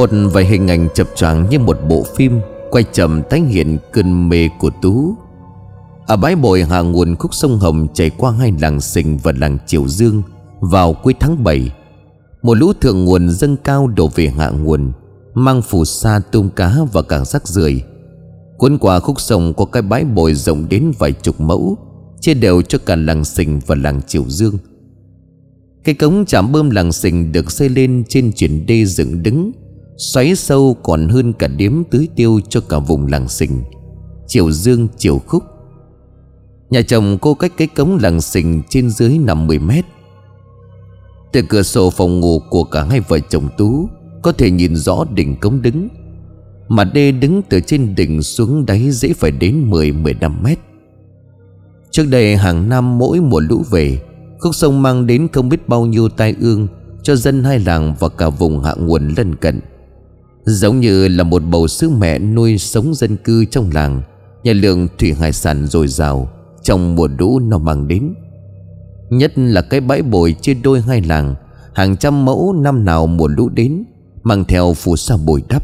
Một vài hình ảnh chập choạng như một bộ phim Quay chậm tái hiện cơn mê của Tú. Ở bãi bồi hạ nguồn khúc sông Hồng chảy qua hai làng Sình và làng Triều Dương Vào cuối tháng 7 Một lũ thượng nguồn dâng cao đổ về hạ nguồn, Mang phù sa tôm cá và cả rác rưởi. Cuốn qua khúc sông có cái bãi bồi rộng đến vài chục mẫu, Chia đều cho cả làng Sình và làng Triều Dương. Cái cống chạm bơm làng Sình được xây lên trên chuyển đê dựng đứng Xoáy sâu còn hơn cả điếm tưới tiêu cho cả vùng làng Sình. Chiều Dương chiều Khúc. Nhà chồng cô cách cái cống làng Sình trên dưới 50 mét. Từ cửa sổ phòng ngủ của cả hai vợ chồng Tú Có thể nhìn rõ đỉnh cống đứng. Mà đê đứng từ trên đỉnh xuống đáy dễ phải đến 10-15 mét. Trước đây hàng năm mỗi mùa lũ về, Khúc sông mang đến không biết bao nhiêu tai ương Cho dân hai làng và cả vùng hạ nguồn lân cận. Giống như là một bầu sứ mẹ nuôi sống dân cư trong làng, Nhà lượng thủy hải sản dồi dào, Trong mùa lũ nó mang đến. Nhất là cái bãi bồi chia đôi hai làng, Hàng trăm mẫu năm nào mùa lũ đến, Mang theo phù sa bồi đắp.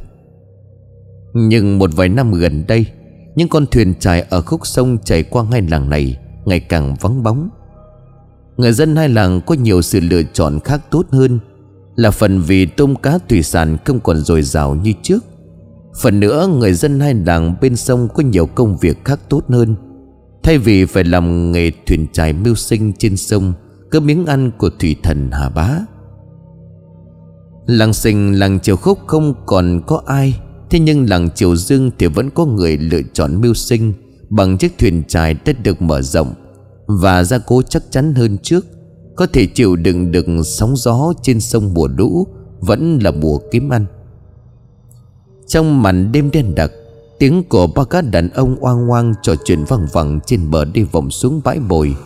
Nhưng một vài năm gần đây, Những con thuyền trài ở khúc sông chảy qua hai làng này Ngày càng vắng bóng. Người dân hai làng có nhiều sự lựa chọn khác tốt hơn là phần vì tôm cá thủy sản không còn dồi dào như trước. Phần nữa, người dân hai làng bên sông có nhiều công việc khác tốt hơn. Thay vì phải làm nghề thuyền trài mưu sinh trên sông Cơ miếng ăn của thủy thần Hà Bá. Làng sinh làng Triều Khúc không còn có ai, Thế nhưng làng Triều Dương thì vẫn có người lựa chọn mưu sinh Bằng chiếc thuyền trài đã được mở rộng Và gia cố chắc chắn hơn trước có thể chịu đựng được sóng gió trên sông mùa lũ, Vẫn là mùa kiếm ăn. Trong màn đêm đen đặc, Tiếng của ba cá đàn ông oang oang trò chuyện văng vẳng trên bờ đi vòng xuống bãi bồi.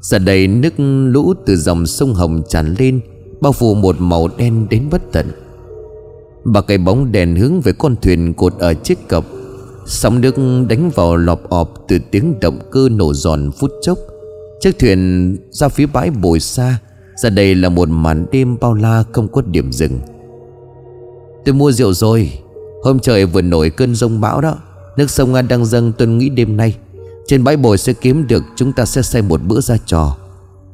Giờ đây nước lũ từ dòng sông Hồng tràn lên, Bao phủ một màu đen đến bất tận. Ba cái bóng đèn hướng về con thuyền cột ở chiếc cập Sóng nước đánh vào lọp ọp từ tiếng động cơ nổ giòn phút chốc. Chiếc thuyền ra phía bãi bồi xa Giờ đây là một màn đêm bao la không có điểm dừng. Tôi mua rượu rồi. Hôm trời vừa nổi cơn rông bão đó, Nước sông An đang dâng, tôi nghĩ đêm nay, Trên bãi bồi sẽ kiếm được, Chúng ta sẽ xây một bữa ra trò.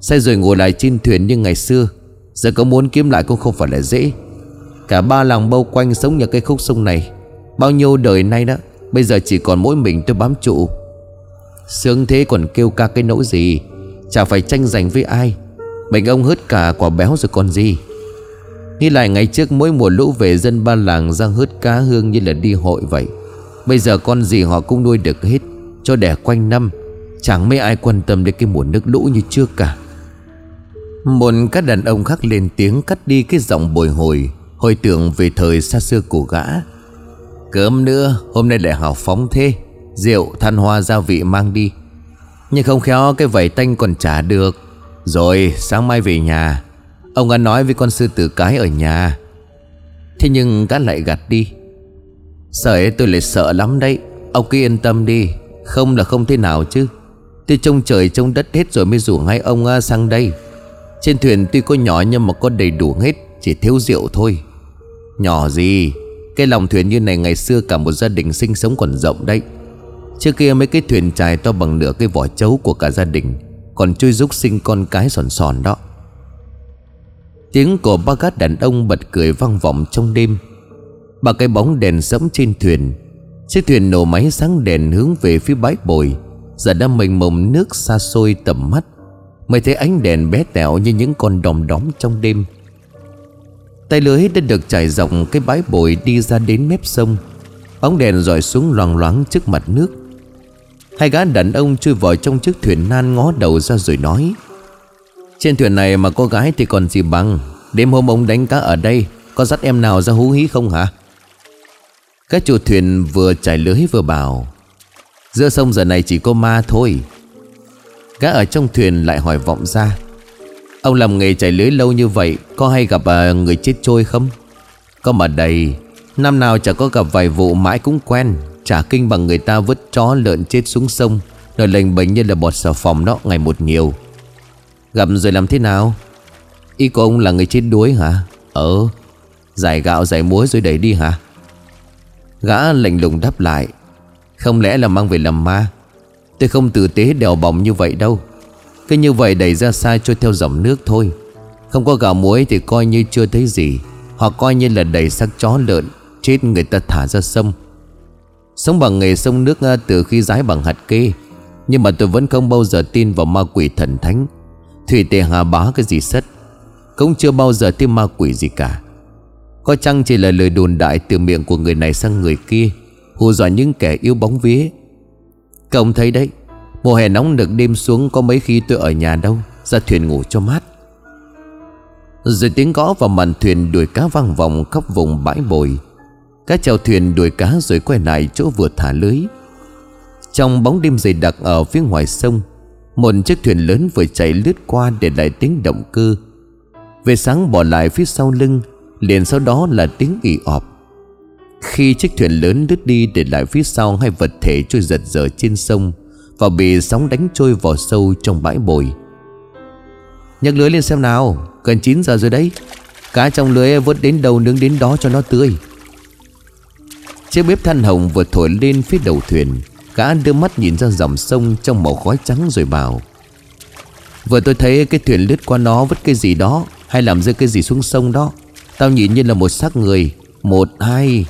Xây rồi ngồi lại trên thuyền như ngày xưa. Giờ có muốn kiếm lại cũng không phải là dễ. Cả ba làng bao quanh sống nhờ cây khúc sông này. Bao nhiêu đời nay đó, Bây giờ chỉ còn mỗi mình tôi bám trụ. Sướng thế còn kêu ca cái nỗi gì? Chả phải tranh giành với ai. Mình ông hớt cả quả béo rồi còn gì. Nghĩ lại ngày trước mỗi mùa lũ về dân ba làng ra hớt cá hương như là đi hội vậy. Bây giờ con gì họ cũng nuôi được hết, Cho đẻ quanh năm. Chẳng mấy ai quan tâm đến cái mùa nước lũ như trước cả. Một các đàn ông khác lên tiếng cắt đi cái giọng bồi hồi Hồi tưởng về thời xa xưa của gã. Cơm nữa, hôm nay lại hào phóng thế. Rượu, than hoa gia vị mang đi nhưng không khéo cái vẩy tanh còn trả được. Rồi, sáng mai về nhà, Ông ăn nói với con sư tử cái ở nhà. Thế nhưng cá lại gạt đi. Sợ ấy, tôi lại sợ lắm đấy. Ông cứ yên tâm đi, Không là không thế nào chứ. Tôi trông trời trông đất hết rồi mới rủ hai ông à, sang đây. Trên thuyền tuy có nhỏ nhưng mà có đầy đủ hết, Chỉ thiếu rượu thôi. Nhỏ gì, Cái lòng thuyền như này ngày xưa cả một gia đình sinh sống còn rộng đấy. Trước kia mấy cái thuyền trài to bằng nửa cái vỏ chấu của cả gia đình, Còn chui rúc sinh con cái sòn sòn đó. Tiếng của ba gát đàn ông bật cười vang vọng trong đêm. Ba cái bóng đèn sẫm trên thuyền, Chiếc thuyền nổ máy sáng đèn hướng về phía bãi bồi. Giờ đã mình mồm nước xa xôi tầm mắt, Mới thấy ánh đèn bé tẹo như những con đom đóm trong đêm. Tay lưới đã được trải dọc cái bãi bồi đi ra đến mép sông. Bóng đèn dọi xuống loang loáng trước mặt nước. Hai gã đàn ông chui vào trong chiếc thuyền nan ngó đầu ra rồi nói Trên thuyền này mà có gái thì còn gì bằng? Đêm hôm ông đánh cá ở đây Có dắt em nào ra hú hí không hả? Các chủ thuyền vừa trải lưới vừa bảo Giữa sông giờ này chỉ có ma thôi. Gã ở trong thuyền lại hỏi vọng ra Ông làm nghề trải lưới lâu như vậy Có hay gặp à, người chết trôi không? Có mà đầy Năm nào chả có gặp vài vụ mãi cũng quen. Chả kinh bằng người ta vứt chó lợn chết xuống sông, Rồi lệnh bệnh như là bọt xà phòng đó ngày một nhiều. Gặp rồi làm thế nào? Ý của ông là người chết đuối hả? Ờ Giải gạo, giải muối rồi đẩy đi hả? Gã lạnh lùng đáp lại, Không lẽ là mang về làm ma? Tôi không tử tế đèo bỏng như vậy đâu. Cứ như vậy đẩy ra xa trôi theo dòng nước thôi. Không có gạo muối thì coi như chưa thấy gì, Hoặc coi như là đẩy xác chó lợn, Chết người ta thả ra sông. Sống bằng nghề sông nước à, từ khi rái bằng hạt kê. Nhưng mà tôi vẫn không bao giờ tin vào ma quỷ thần thánh. Thủy tề hà bá cái gì sất? Cũng chưa bao giờ tin ma quỷ gì cả. Có chăng chỉ là lời đồn đại từ miệng của người này sang người kia, Hù dọa những kẻ yêu bóng vía? Công thấy đấy, Mùa hè nóng được đêm xuống có mấy khi tôi ở nhà đâu, Ra thuyền ngủ cho mát. Rồi tiếng gõ vào màn thuyền đuổi cá vang vòng khắp vùng bãi bồi. Cá chèo thuyền đuổi cá rồi quay lại chỗ vừa thả lưới. Trong bóng đêm dày đặc ở phía ngoài sông, Một chiếc thuyền lớn vừa chạy lướt qua để lại tiếng động cơ. Về sáng bỏ lại phía sau lưng, Liền sau đó là tiếng ị ọp. Khi chiếc thuyền lớn lướt đi để lại phía sau hai vật thể trôi giật dở trên sông Và bị sóng đánh trôi vào sâu trong bãi bồi. Nhấc lưới lên xem nào, Gần 9 giờ rồi đấy. Cá trong lưới vớt đến đầu nướng đến đó cho nó tươi. Chiếc bếp than hồng vừa thổi lên phía đầu thuyền. Gã đưa mắt nhìn ra dòng sông trong màu khói trắng rồi bảo, Vừa tôi thấy cái thuyền lướt qua nó vứt cái gì đó, Hay làm rơi cái gì xuống sông đó, Tao nhìn như là một xác người. Một, hai.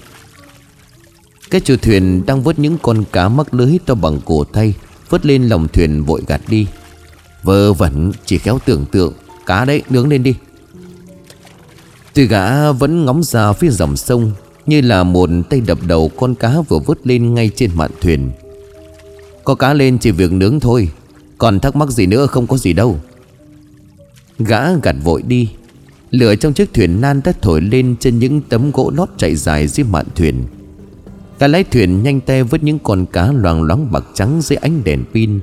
Cái chủ thuyền đang vớt những con cá mắc lưới to bằng cổ tay, Vớt lên lòng thuyền vội gạt đi. Vơ vẩn, chỉ khéo tưởng tượng, Cá đấy, nướng lên đi. Tuy gã vẫn ngóng ra phía dòng sông như là một tay đập đầu con cá vừa vớt lên ngay trên mạn thuyền. Có cá lên chỉ việc nướng thôi, Còn thắc mắc gì nữa không có gì đâu. Gã gạt vội đi, Lửa trong chiếc thuyền nan đã thổi lên trên những tấm gỗ lót chạy dài dưới mạn thuyền. Cả lái thuyền nhanh tay vớt những con cá loàng loáng bạc trắng dưới ánh đèn pin,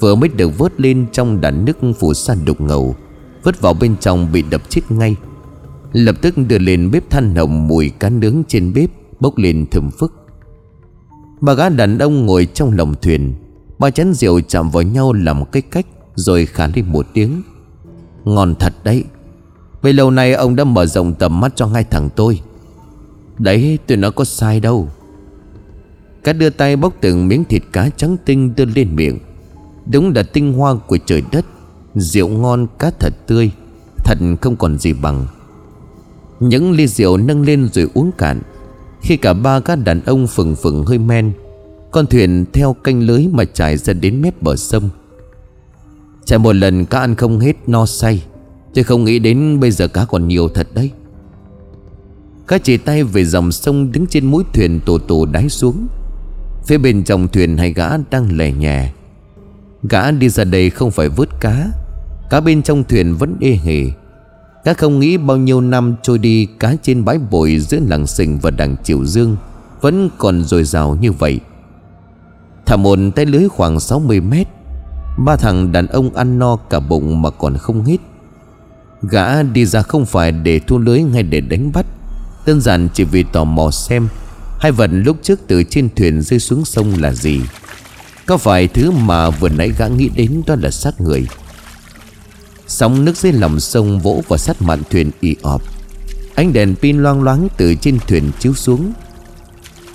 Vừa mới được vớt lên trong đàn nước phủ sa đục ngầu Vớt vào bên trong bị đập chết ngay. Lập tức đưa lên bếp than hồng mùi cá nướng trên bếp, Bốc lên thơm phức. Bà gã đàn ông ngồi trong lồng thuyền, Ba chén rượu chạm vào nhau làm cái cách, Rồi khá lên một tiếng. Ngon thật đấy Vậy lâu nay ông đã mở rộng tầm mắt cho hai thằng tôi. Đấy, tôi nói có sai đâu. Cá đưa tay bóc từng miếng thịt cá trắng tinh đưa lên miệng. Đúng là tinh hoa của trời đất, Rượu ngon cá thật tươi, Thật không còn gì bằng những ly rượu nâng lên rồi uống cạn. Khi cả ba các đàn ông phừng phừng hơi men, Con thuyền theo canh lưới mà trải ra đến mép bờ sông. Chạy một lần cá ăn không hết no say Tôi không nghĩ đến bây giờ cá còn nhiều thật đấy. Cá chỉ tay về dòng sông đứng trên mũi thuyền tổ tổ đáy xuống. Phía bên trong thuyền hai gã đang lè nhẹ. Gã đi ra đây không phải vớt cá Cá bên trong thuyền vẫn ê hề. Cá không nghĩ bao nhiêu năm trôi đi, Cá trên bãi bồi giữa làng sình và đằng Triều Dương Vẫn còn dồi dào như vậy. Thả mồn tay lưới khoảng 60 mét, Ba thằng đàn ông ăn no cả bụng mà còn không hết. Gã đi ra không phải để thu lưới hay để đánh bắt, Đơn giản chỉ vì tò mò xem Hai vật lúc trước từ trên thuyền rơi xuống sông là gì. Có phải thứ mà vừa nãy gã nghĩ đến đó là xác người. Sóng nước dưới lòng sông vỗ vào sát mạn thuyền ì ọp. Ánh đèn pin loang loáng từ trên thuyền chiếu xuống.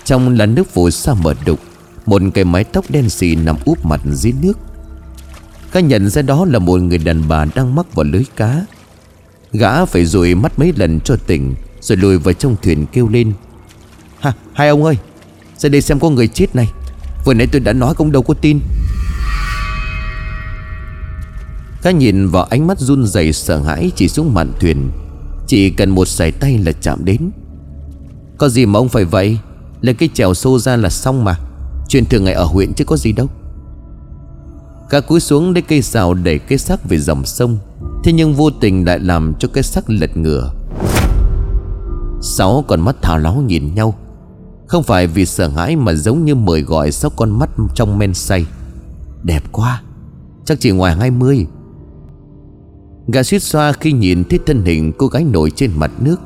Trong là nước phủ sa mở đục Một cái mái tóc đen xì nằm úp mặt dưới nước. Các nhận ra đó là một người đàn bà đang mắc vào lưới cá. Gã phải rùi mắt mấy lần cho tỉnh Rồi lùi vào trong thuyền kêu lên. Ha, hai ông ơi Ra đây xem có người chết này. Vừa nãy tôi đã nói cũng đâu có tin. Khá nhìn vào ánh mắt run rẩy sợ hãi chỉ xuống mạn thuyền. Chỉ cần một sải tay là chạm đến. Có gì mà ông phải vậy? Lấy cái chèo xô ra là xong mà. Chuyện thường ngày ở huyện chứ có gì đâu. Cá cúi xuống lấy cây xào đẩy cái xác về dòng sông. Thế nhưng vô tình lại làm cho cái xác lật ngửa. Sáu con mắt thao láo nhìn nhau. Không phải vì sợ hãi mà giống như mời gọi sáu con mắt trong men say. Đẹp quá. Chắc chỉ ngoài hai mươi. Gã suýt xoa khi nhìn thấy thân hình cô gái nổi trên mặt nước.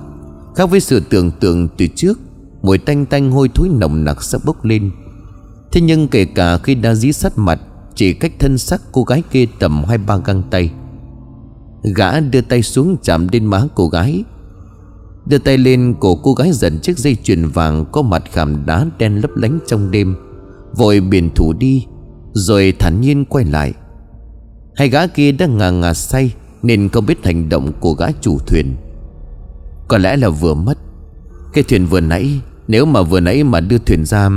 Khác với sự tưởng tượng từ trước, Mùi tanh tanh hôi thối nồng nặc sắp bốc lên. Thế nhưng kể cả khi đã dí sát mặt, Chỉ cách thân xác cô gái kia tầm hai ba găng tay. Gã đưa tay xuống chạm lên má cô gái. Đưa tay lên, cổ cô gái dần chiếc dây chuyền vàng Có mặt khảm đá đen lấp lánh trong đêm, Vội biển thủ đi, Rồi thản nhiên quay lại. Hai gã kia đang ngà ngà say nên không biết hành động của gã chủ thuyền. Có lẽ là vừa mất. Cái thuyền vừa nãy, Nếu mà vừa nãy mà đưa thuyền ra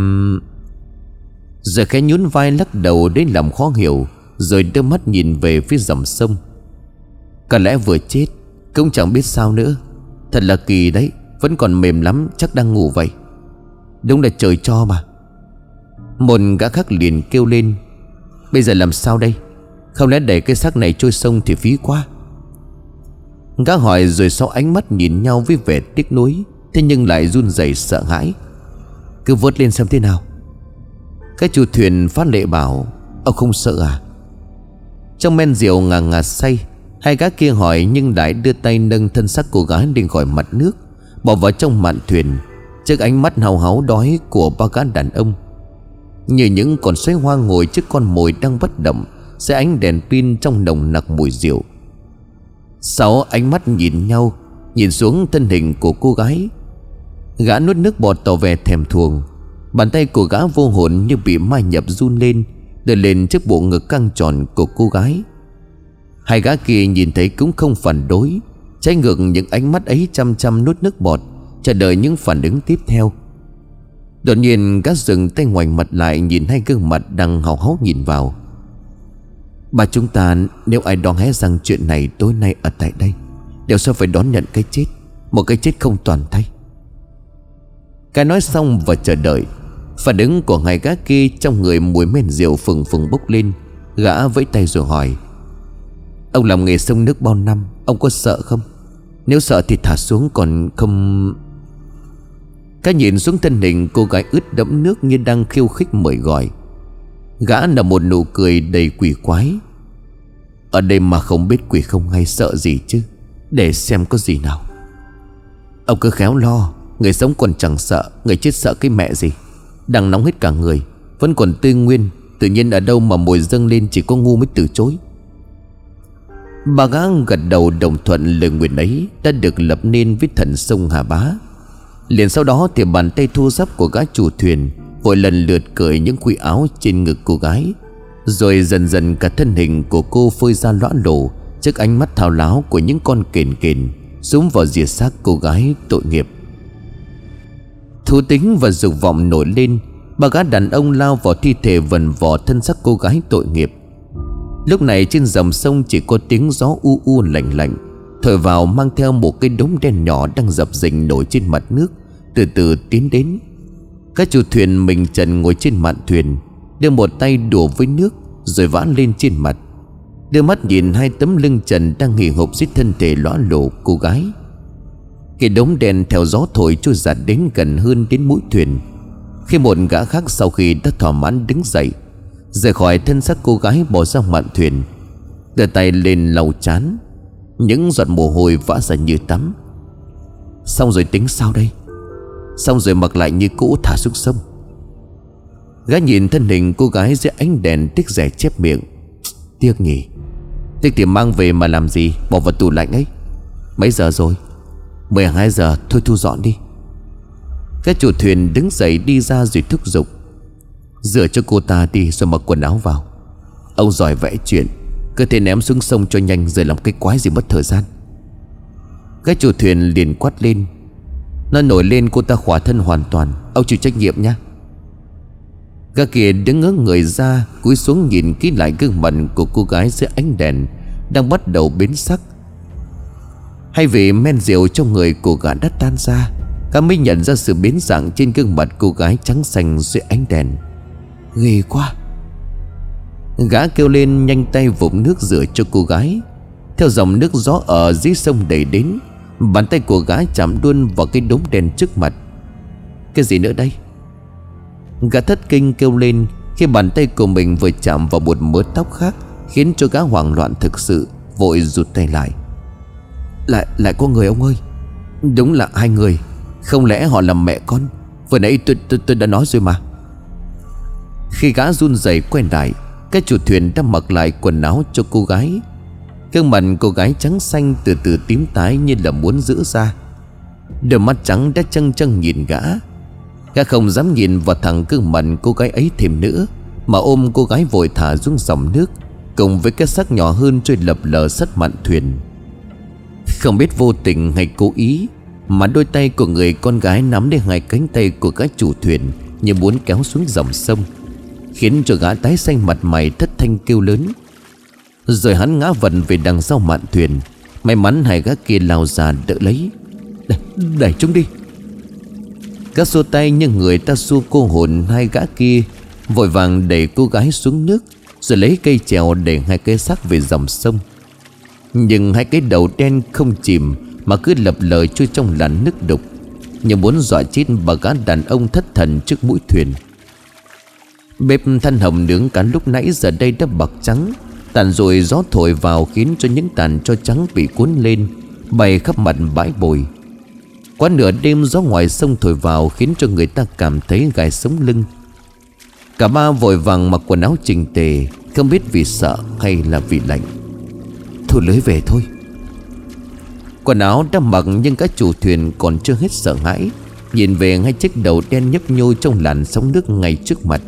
Giờ khẽ nhún vai lắc đầu đến làm khó hiểu, Rồi đưa mắt nhìn về phía dòng sông. Có lẽ vừa chết, Cũng chẳng biết sao nữa. Thật là kỳ đấy, Vẫn còn mềm lắm, chắc đang ngủ vậy. Đúng là trời cho mà. Một gã khác liền kêu lên, Bây giờ làm sao đây? Không lẽ để cái xác này trôi sông thì phí quá? Gã hỏi rồi sau ánh mắt nhìn nhau với vẻ tiếc nuối, Thế nhưng lại run rẩy sợ hãi. Cứ vớt lên xem thế nào. Cái chủ thuyền phát lệ bảo, Ông không sợ à? Trong men rượu ngà ngà say, Hai gã kia hỏi nhưng lại đưa tay nâng thân xác cô gái lên khỏi mặt nước, Bỏ vào trong mạn thuyền. Trước ánh mắt hào háo đói của ba gã đàn ông, Như những con xoáy hoa ngồi trước con mồi đang bất động, Sẽ ánh đèn pin trong nồng nặc mùi rượu. Sáu ánh mắt nhìn nhau, Nhìn xuống thân hình của cô gái. Gã nuốt nước bọt tỏ vẻ thèm thuồng. Bàn tay của gã vô hồn như bị mai nhập run lên, Đưa lên trước bộ ngực căng tròn của cô gái. Hai gã kia nhìn thấy cũng không phản đối, Trái ngược những ánh mắt ấy chăm chăm nuốt nước bọt, Chờ đợi những phản ứng tiếp theo. Đột nhiên, gã dừng tay ngoảnh mặt lại Nhìn hai gương mặt đang hào háo nhìn vào. Bà chúng ta, nếu ai đoán hé rằng chuyện này tối nay ở tại đây, Đều sẽ phải đón nhận cái chết, Một cái chết không toàn thay Cái nói xong và chờ đợi, Phản ứng của ngài gã kia trong người mùi men rượu phừng phừng bốc lên, Gã vẫy tay rồi hỏi, Ông làm nghề sông nước bao năm, Ông có sợ không? Nếu sợ thì thả xuống còn không Cá nhìn xuống thân hình, cô gái ướt đẫm nước như đang khiêu khích mời gọi. Gã là một nụ cười đầy quỷ quái. Ở đây mà không biết quỷ không hay sợ gì chứ, Để xem có gì nào. Ông cứ khéo lo, Người sống còn chẳng sợ, Người chết sợ cái mẹ gì. Đang nóng hết cả người, Vẫn còn tư nguyên, Tự nhiên ở đâu mà mùi dâng lên chỉ có ngu mới từ chối. Bà gã gật đầu đồng thuận lời nguyện ấy Đã được lập nên với thần sông Hà Bá. Liền sau đó thì bàn tay thu dắp của gã chủ thuyền Vội lần lượt cởi những quy áo trên ngực cô gái, Rồi dần dần cả thân hình của cô phơi ra lõa lồ Trước ánh mắt thao láo của những con kền kền Xuống vào rìa xác cô gái tội nghiệp. Thú tính và dục vọng nổi lên ba gã đàn ông lao vào thi thể vần vò thân xác cô gái tội nghiệp. Lúc này trên dòng sông chỉ có tiếng gió u u lạnh lạnh, Thổi vào mang theo một cái đống đen nhỏ đang dập dình nổi trên mặt nước, Từ từ tiến đến. Các chủ thuyền mình trần ngồi trên mạn thuyền, Đưa một tay đùa với nước, Rồi vã lên trên mặt. Đưa mắt nhìn hai tấm lưng trần đang nghỉ hộp dưới thân thể lõa lộ cô gái. Cái đống đèn theo gió thổi trôi giặt đến gần hơn đến mũi thuyền. Khi một gã khác sau khi đã thỏa mãn đứng dậy, Rời khỏi thân xác cô gái bỏ ra mạn thuyền, Đưa tay lên lau chán. Những giọt mồ hôi vã ra như tắm. Xong rồi tính sao đây? Xong rồi mặc lại như cũ thả xuống sông. Gã nhìn thân hình cô gái dưới ánh đèn tiếc rẻ chép miệng. Tiếc nhỉ. Tiếc thì mang về mà làm gì? Bỏ vào tủ lạnh ấy. Mấy giờ rồi? 12 giờ. Thôi thu dọn đi. Cái chủ thuyền đứng dậy đi ra rồi thúc giục. Rửa cho cô ta đi rồi mặc quần áo vào. Ông giỏi vẽ chuyện. Cứ thể ném xuống sông cho nhanh Rồi làm cái quái gì mất thời gian. Cái chủ thuyền liền quát lên. Nó nổi lên cô ta khỏa thân hoàn toàn. Ông chịu trách nhiệm nhé. Gã kia đứng ngớ người ra, Cúi xuống nhìn kỹ lại gương mặt của cô gái dưới ánh đèn, Đang bắt đầu biến sắc. Hay vì men rượu trong người của gã đã tan ra, Gã mới nhận ra sự biến dạng trên gương mặt cô gái trắng xanh dưới ánh đèn. Ghê quá. Gã kêu lên, nhanh tay vụm nước rửa cho cô gái. Theo dòng nước gió ở dưới sông đẩy đến Bàn tay của gã chạm luôn vào cái đống đèn trước mặt. Cái gì nữa đây? Gã thất kinh kêu lên Khi bàn tay của mình vừa chạm vào một mớ tóc khác Khiến cho gã hoảng loạn thực sự Vội rụt tay lại. Lại lại có người ông ơi? Đúng là hai người. Không lẽ họ là mẹ con? Vừa nãy tôi, tôi, tôi đã nói rồi mà. Khi gã run rẩy quay lại Cái chủ thuyền đã mặc lại quần áo cho cô gái. Gương mặt cô gái trắng xanh từ từ tím tái như là muốn giữ ra Đôi mắt trắng đã chăng chăng nhìn gã. Gã không dám nhìn vào thằng gương mặt cô gái ấy thêm nữa, Mà ôm cô gái vội thả xuống dòng nước, Cùng với cái xác nhỏ hơn trôi lập lờ sắt mạn thuyền. Không biết vô tình hay cố ý, Mà đôi tay của người con gái nắm lấy hai cánh tay của các chủ thuyền Như muốn kéo xuống dòng sông, Khiến cho gã tái xanh mặt mày thất thanh kêu lớn. Rồi hắn ngã vận về đằng sau mạn thuyền. May mắn hai gã kia lao ra đỡ lấy. Đẩy, đẩy chúng đi. Các xô tay nhưng người ta xua cô hồn hai gã kia Vội vàng đẩy cô gái xuống nước Rồi lấy cây chèo để hai cái xác về dòng sông. Nhưng hai cái đầu đen không chìm Mà cứ lập lờ trôi trong làn nước đục. Như muốn dọa chết bà gã đàn ông thất thần trước mũi thuyền. Bếp than hồng nướng cá lúc nãy giờ đây đã bạc trắng Tàn rồi gió thổi vào khiến cho những tàn cho trắng bị cuốn lên, Bay khắp mặt bãi bồi. Quá nửa đêm gió ngoài sông thổi vào Khiến cho người ta cảm thấy gai sống lưng. Cả ba vội vàng mặc quần áo chỉnh tề, Không biết vì sợ hay là vì lạnh. Thu lưới về thôi. Quần áo đã mặc nhưng các chủ thuyền còn chưa hết sợ hãi, Nhìn về ngay chiếc đầu đen nhấp nhô trong làn sóng nước ngay trước mặt.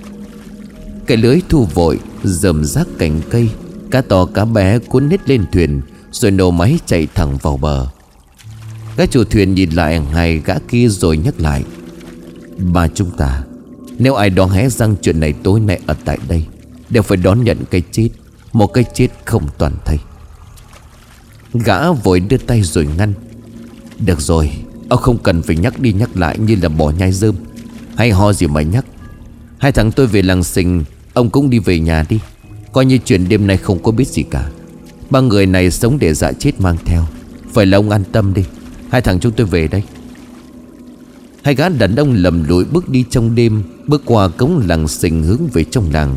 Cái lưới thu vội Dầm rác cành cây. Cá to cá bé cuốn hết lên thuyền, Rồi nổ máy chạy thẳng vào bờ. Các chủ thuyền nhìn lại hai gã kia rồi nhắc lại bà chúng ta, Nếu ai đó hé răng chuyện này tối nay ở tại đây, Đều phải đón nhận cái chết, Một cái chết không toàn thây. Gã vội đưa tay rồi ngăn, Được rồi, Ông không cần phải nhắc đi nhắc lại như là bỏ nhai dơm. Hay ho gì mà nhắc. Hai thằng tôi về làng sình Ông cũng đi về nhà đi. Coi như chuyện đêm nay không có biết gì cả. Ba người này sống để dạ chết mang theo. Phải là ông an tâm đi. Hai thằng chúng tôi về đây. Hai gã đàn ông lầm lũi bước đi trong đêm, Bước qua cống làng sình hướng về trong làng.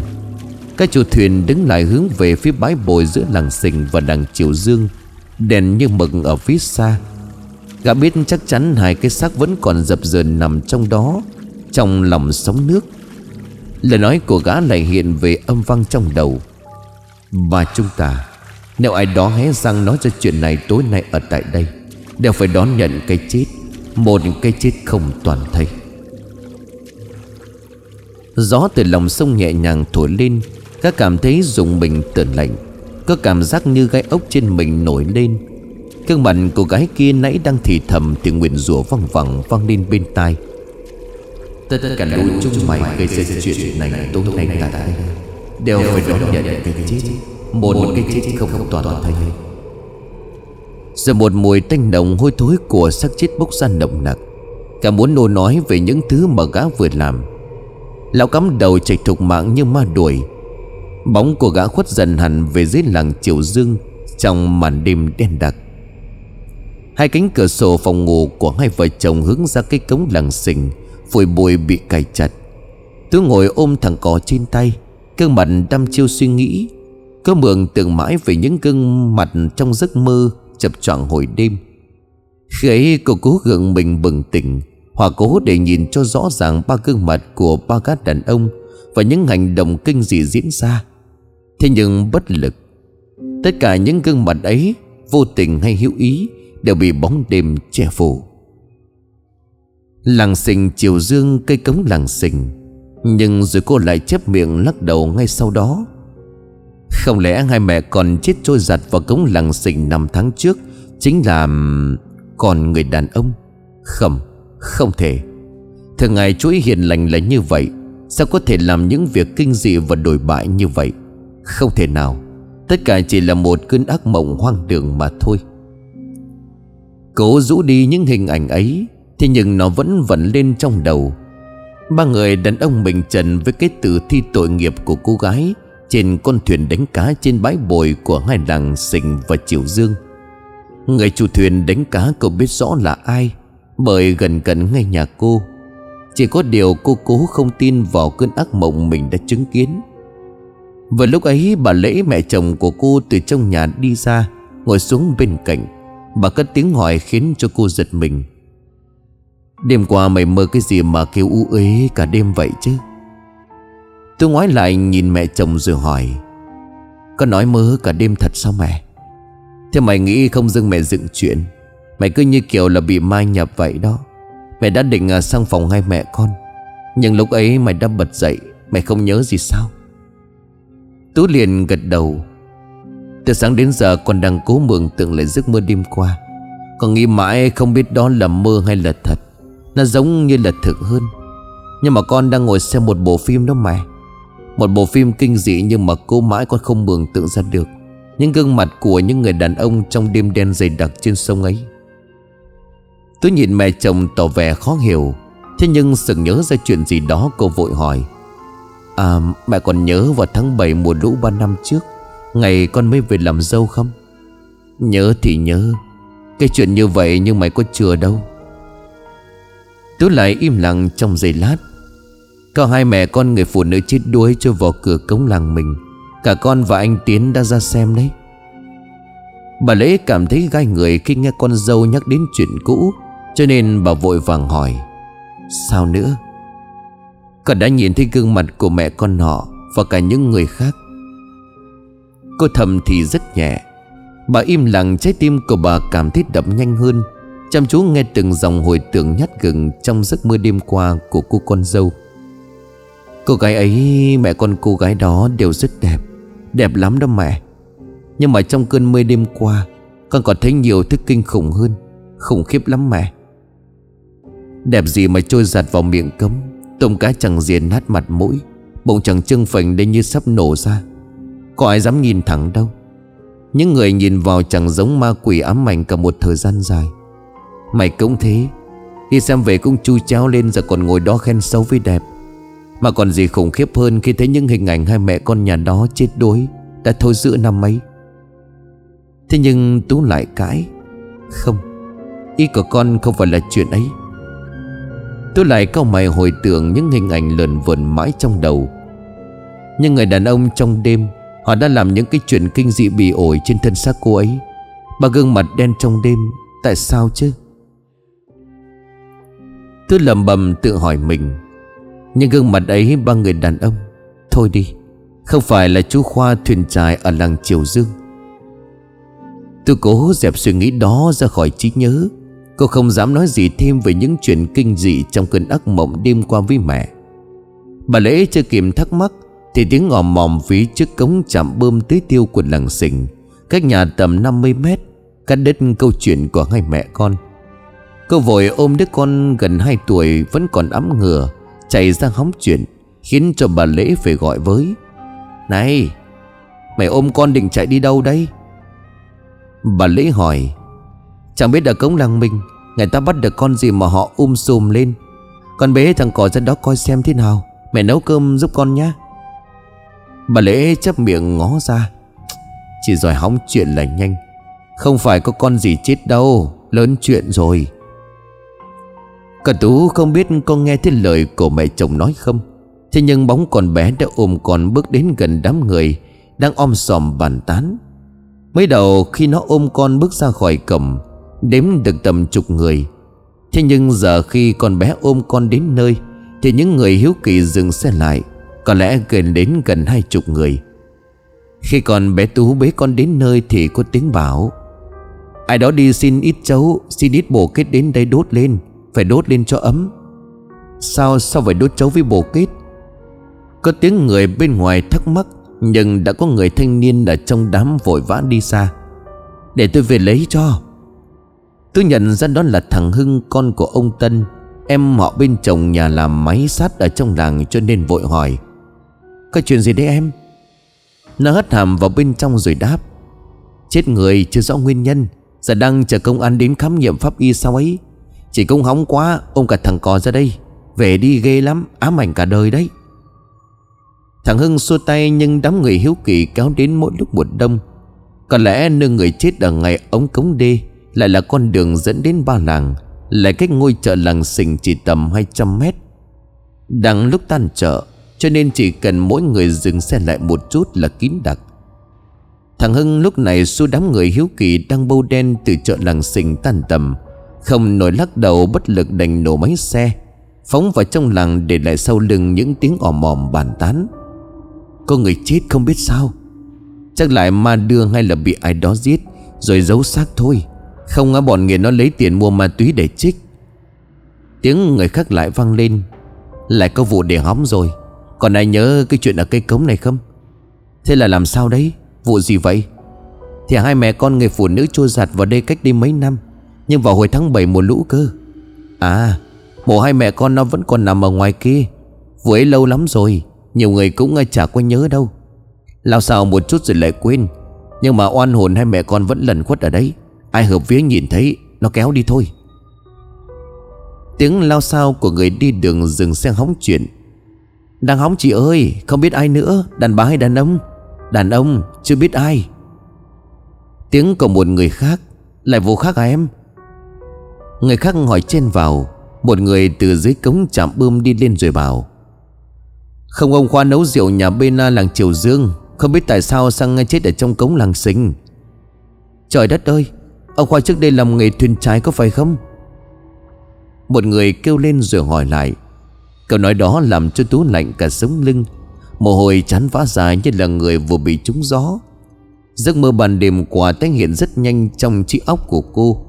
Các chủ thuyền đứng lại hướng về phía bãi bồi giữa làng sình và đằng Triều Dương, Đèn như mực ở phía xa. Gã biết chắc chắn hai cái xác vẫn còn dập dờn nằm trong đó, Trong lòng sóng nước. Lời nói của gã lại hiện về âm vang trong đầu. Và chúng ta, Nếu ai đó hé răng nói ra chuyện này tối nay ở tại đây, Đều phải đón nhận cái chết, Một cái chết không toàn thây. Gió từ lòng sông nhẹ nhàng thổi lên Các cảm thấy dùng mình tợn lạnh, Có cảm giác như gai ốc trên mình nổi lên. Cơn mặt cô gái kia nãy đang thì thầm Thì nguyện rủa văng vẳng vang lên bên tai. Tất cả lũ chúng mày gây ra chuyện này tối nay tại đây Đều phải đón nhận cái chết. Một cái chết không toàn thấy. Rồi một mùi tanh nồng hôi thối của xác chết bốc ra nồng nặc. Cả muốn nô nói về những thứ mà gã vừa làm. Lão cắm đầu chạy thục mạng như ma đuổi. Bóng của gã khuất dần hẳn về dưới làng Triều Dương Trong màn đêm đen đặc. Hai cánh cửa sổ phòng ngủ của hai vợ chồng hướng ra cái cống làng sình Phổi bồi bị cài chặt. Tú ngồi ôm thằng cỏ trên tay Cơn mặt đăm chiêu suy nghĩ. Có mường tưởng mãi về những gương mặt trong giấc mơ Chập choạng hồi đêm. Khi ấy, cô cố gượng mình bừng tỉnh, Hòa cố để nhìn cho rõ ràng ba gương mặt của ba gã đàn ông Và những hành động kinh dị diễn ra. Thế nhưng bất lực, Tất cả những gương mặt ấy Vô tình hay hữu ý Đều bị bóng đêm che phủ. Làng sình chiều dương cây cống làng sình Nhưng rồi cô lại chép miệng lắc đầu ngay sau đó. Không lẽ hai mẹ còn chết trôi giặt vào cống làng sình năm tháng trước Chính là còn người đàn ông? Không, không thể. Thường ngày chuỗi hiền lành là như vậy. Sao có thể làm những việc kinh dị và đổi bại như vậy? Không thể nào. Tất cả chỉ là một cơn ác mộng hoang đường mà thôi. Cố rũ đi những hình ảnh ấy. Thế nhưng nó vẫn vẫn lên trong đầu. Ba người đàn ông bình trần với cái tử thi tội nghiệp của cô gái Trên con thuyền đánh cá trên bãi bồi của hai làng Sình và Triều Dương. Người chủ thuyền đánh cá cậu biết rõ là ai, Bởi gần gần ngay nhà cô. Chỉ có điều cô cố không tin vào cơn ác mộng mình đã chứng kiến. Vừa lúc ấy, bà lễ mẹ chồng của cô từ trong nhà đi ra, Ngồi xuống bên cạnh. Bà cất tiếng hỏi khiến cho cô giật mình. Đêm qua mày mơ cái gì mà kêu u ế cả đêm vậy chứ? Tôi ngoái lại nhìn mẹ chồng rồi hỏi, Có nói mơ cả đêm thật sao mẹ? Thế mày nghĩ không dưng mẹ dựng chuyện, Mày cứ như kiểu là bị mai nhập vậy đó. Mẹ đã định à, sang phòng hai mẹ con, Nhưng lúc ấy mày đã bật dậy, Mày không nhớ gì sao? Tú liền gật đầu, Từ sáng đến giờ con đang cố mường tượng lại giấc mơ đêm qua, Con nghĩ mãi không biết đó là mơ hay là thật. Nó giống như là thực hơn. Nhưng mà con đang ngồi xem một bộ phim đó mà Một bộ phim kinh dị nhưng mà cô mãi con không mường tượng ra được. Những gương mặt của những người đàn ông trong đêm đen dày đặc trên sông ấy. Tôi nhìn mẹ chồng tỏ vẻ khó hiểu. Thế nhưng sực nhớ ra chuyện gì đó cô vội hỏi. À mẹ còn nhớ vào tháng 7 mùa lũ 3 năm trước, Ngày con mới về làm dâu không? Nhớ thì nhớ. Cái chuyện như vậy nhưng mày có chừa đâu. Tú lại im lặng trong giây lát. Có hai mẹ con người phụ nữ chết đuối cho vào cửa cống làng mình. Cả con và anh Tiến đã ra xem đấy. Bà Lễ cảm thấy gai người khi nghe con dâu nhắc đến chuyện cũ, Cho nên bà vội vàng hỏi, Sao nữa? Con đã nhìn thấy gương mặt của mẹ con họ Và cả những người khác. Cô thầm thì rất nhẹ. Bà im lặng, trái tim của bà cảm thấy đập nhanh hơn. Chăm chú nghe từng dòng hồi tưởng nhát gừng Trong giấc mơ đêm qua của cô con dâu. Cô gái ấy, Mẹ con cô gái đó đều rất đẹp Đẹp lắm đó mẹ. Nhưng mà trong cơn mơ đêm qua, Con còn thấy nhiều thứ kinh khủng hơn, Khủng khiếp lắm mẹ. Đẹp gì mà trôi giặt vào miệng cấm, Tôm cá chẳng diền nát mặt mũi, Bụng chẳng trưng phình đến như sắp nổ ra. Có ai dám nhìn thẳng đâu. Những người nhìn vào chẳng giống ma quỷ ám ảnh cả một thời gian dài. Mày cũng thế. Khi xem về cũng chui cháo lên Giờ còn ngồi đó khen xấu với đẹp Mà còn gì khủng khiếp hơn Khi thấy những hình ảnh hai mẹ con nhà đó chết đuối Đã thôi giữa năm ấy. Thế nhưng Tú lại cãi. Không, Ý của con không phải là chuyện ấy. Tôi lại câu mày hồi tưởng những hình ảnh lờn vờn mãi trong đầu. Nhưng người đàn ông trong đêm, Họ đã làm những cái chuyện kinh dị bị ổi trên thân xác cô ấy. Bà gương mặt đen trong đêm, Tại sao chứ? Tôi lầm bầm tự hỏi mình. Nhưng gương mặt ấy ba người đàn ông. Thôi đi, Không phải là chú Khoa thuyền trài ở làng Triều Dương. Tôi cố dẹp suy nghĩ đó ra khỏi trí nhớ. Cô không dám nói gì thêm về những chuyện kinh dị trong cơn ác mộng đêm qua với mẹ. Bà lễ chưa kịp thắc mắc, Thì tiếng ngòm mòm phía trước cống chạm bơm tưới tiêu của làng sình Cách nhà tầm 50 mét, Cắt đứt câu chuyện của hai mẹ con. Cô vội ôm đứa con gần 2 tuổi Vẫn còn ấm ngừa, Chạy ra hóng chuyện, Khiến cho bà lễ phải gọi với. Này, Mày ôm con định chạy đi đâu đây? Bà lễ hỏi. Chẳng biết ở cống làng mình, Người ta bắt được con gì mà họ um sùm lên. Con bé thằng cỏ ra đó coi xem thế nào, Mẹ nấu cơm giúp con nhé Bà lễ chấp miệng ngó ra. Chỉ giỏi hóng chuyện là nhanh. Không phải có con gì chết đâu, Lớn chuyện rồi. Cả Tú không biết con nghe thấy lời của mẹ chồng nói không? Thế nhưng bóng con bé đã ôm con bước đến gần đám người, Đang om sòm bàn tán. Mới đầu khi nó ôm con bước ra khỏi cổng, Đếm được tầm chục người. Thế nhưng giờ khi con bé ôm con đến nơi, Thì những người hiếu kỳ dừng xe lại, Có lẽ gần đến gần hai chục người. Khi con bé Tú bế con đến nơi Thì có tiếng bảo, Ai đó đi xin ít chấu, Xin ít bồ kết đến đây đốt lên. Phải đốt lên cho ấm. Sao sao phải đốt cháu với bồ kết? Có tiếng người bên ngoài thắc mắc, Nhưng đã có người thanh niên ở trong đám vội vã đi xa. Để tôi về lấy cho. Tôi nhận ra đó là thằng Hưng, con của ông Tân. Em họ bên chồng nhà làm máy sắt ở trong làng cho nên vội hỏi. Có chuyện gì đấy em? Nó hất hàm vào bên trong rồi đáp. Chết người, chưa rõ nguyên nhân. Giờ đang chờ công an đến khám nghiệm pháp y sao ấy. Chỉ công hóng quá Ôm cả thằng cò ra đây. Về đi ghê lắm, Ám ảnh cả đời đấy. Thằng Hưng xua tay nhưng đám người hiếu kỳ kéo đến mỗi lúc một đông. Có lẽ nơi người chết ở ngày ống cống đê lại là con đường dẫn đến ba làng, Lại cách ngôi chợ làng xình chỉ tầm 200 mét. Đang lúc tan chợ, Cho nên chỉ cần mỗi người dừng xe lại một chút là kín đặc Thằng Hưng lúc này xua đám người hiếu kỳ đang bâu đen từ chợ làng xình tan tầm. Không nổi lắc đầu bất lực đành nổ máy xe, Phóng vào trong làng để lại sau lưng những tiếng ỏm ỏm bàn tán. Có người chết không biết sao. Chắc lại ma đưa hay là bị ai đó giết, Rồi giấu xác thôi. Không á bọn người nó lấy tiền mua ma túy để trích. Tiếng người khác lại vang lên. Lại có vụ để hóng rồi. Còn ai nhớ cái chuyện ở cây cống này không? Thế là làm sao đấy? Vụ gì vậy? Thì hai mẹ con người phụ nữ trôi giặt vào đây cách đây mấy năm. Nhưng vào hồi tháng 7 mùa lũ cơ. À Mộ hai mẹ con nó vẫn còn nằm ở ngoài kia. Vụ ấy lâu lắm rồi, Nhiều người cũng chả có nhớ đâu. Lao xào một chút rồi lại quên. Nhưng mà oan hồn hai mẹ con vẫn lẩn khuất ở đấy. Ai hợp vía nhìn thấy, Nó kéo đi thôi. Tiếng lao sao của người đi đường dừng xe hóng chuyện. Đang hóng chị ơi, Không biết ai nữa, Đàn bà hay đàn ông? Đàn ông, chưa biết ai. Tiếng của một người khác, Lại vô khác à em? Người khác hỏi trên vào, Một người từ dưới cống chạm bơm đi lên rồi bảo, Không ông Khoa nấu rượu nhà bên à, làng Triều Dương, Không biết tại sao sang chết ở trong cống làng sinh. Trời đất ơi, Ông Khoa trước đây làm nghề thuyền trái có phải không? Một người kêu lên rồi hỏi lại, Câu nói đó làm cho Tú lạnh cả sống lưng, Mồ hôi chán vã dài như là người vừa bị trúng gió. Giấc mơ ban đêm quả tái hiện rất nhanh trong trí óc của cô.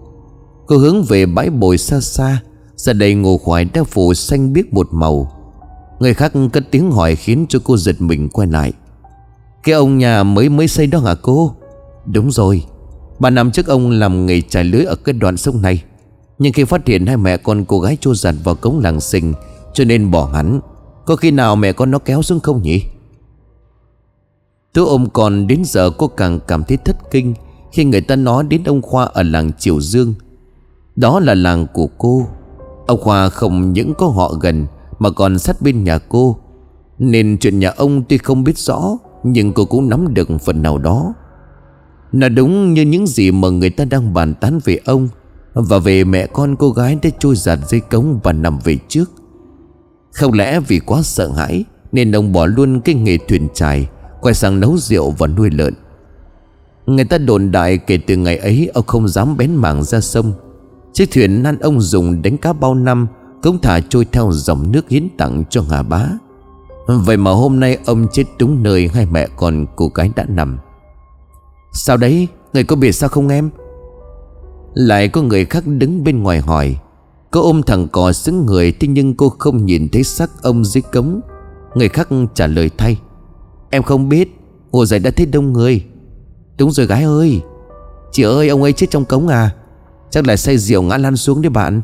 Cô hướng về bãi bồi xa xa, Ra đây ngô khoai đã phủ xanh biếc một màu. Người khác cất tiếng hỏi khiến cho cô giật mình quay lại. Cái ông nhà mới mới xây đó hả cô? Đúng rồi. Bà năm trước ông làm nghề trải lưới ở cái đoạn sông này. Nhưng khi phát hiện hai mẹ con cô gái trôi giặt vào cống làng sinh Cho nên bỏ hắn. Có khi nào mẹ con nó kéo xuống không nhỉ? Tú ôm còn đến giờ cô càng cảm thấy thất kinh Khi người ta nói đến ông Khoa ở làng Triều Dương. Đó là làng của cô. Ông Khoa không những có họ gần, Mà còn sát bên nhà cô. Nên chuyện nhà ông tuy không biết rõ, Nhưng cô cũng nắm được phần nào đó. Nó đúng như những gì mà người ta đang bàn tán về ông, Và về mẹ con cô gái đã trôi giặt dây cống và nằm về trước. Không lẽ vì quá sợ hãi, Nên ông bỏ luôn cái nghề thuyền trài, Quay sang nấu rượu và nuôi lợn? Người ta đồn đại kể từ ngày ấy, Ông không dám bén mảng ra sông. Chiếc thuyền nan ông dùng đánh cá bao năm Cũng thả trôi theo dòng nước hiến tặng cho Hà Bá. Vậy mà hôm nay ông chết đúng nơi hai mẹ con cô gái đã nằm. Sao đấy? Người có biết sao không em? Lại có người khác đứng bên ngoài hỏi. Cô ôm thằng cò xứng người Thế nhưng cô không nhìn thấy xác ông dưới cống. Người khác trả lời thay. Em không biết Ngồi dậy đã thấy đông người. Đúng rồi gái ơi. Chị ơi, ông ấy chết trong cống à? Chắc là say rượu ngã lăn xuống đấy bạn.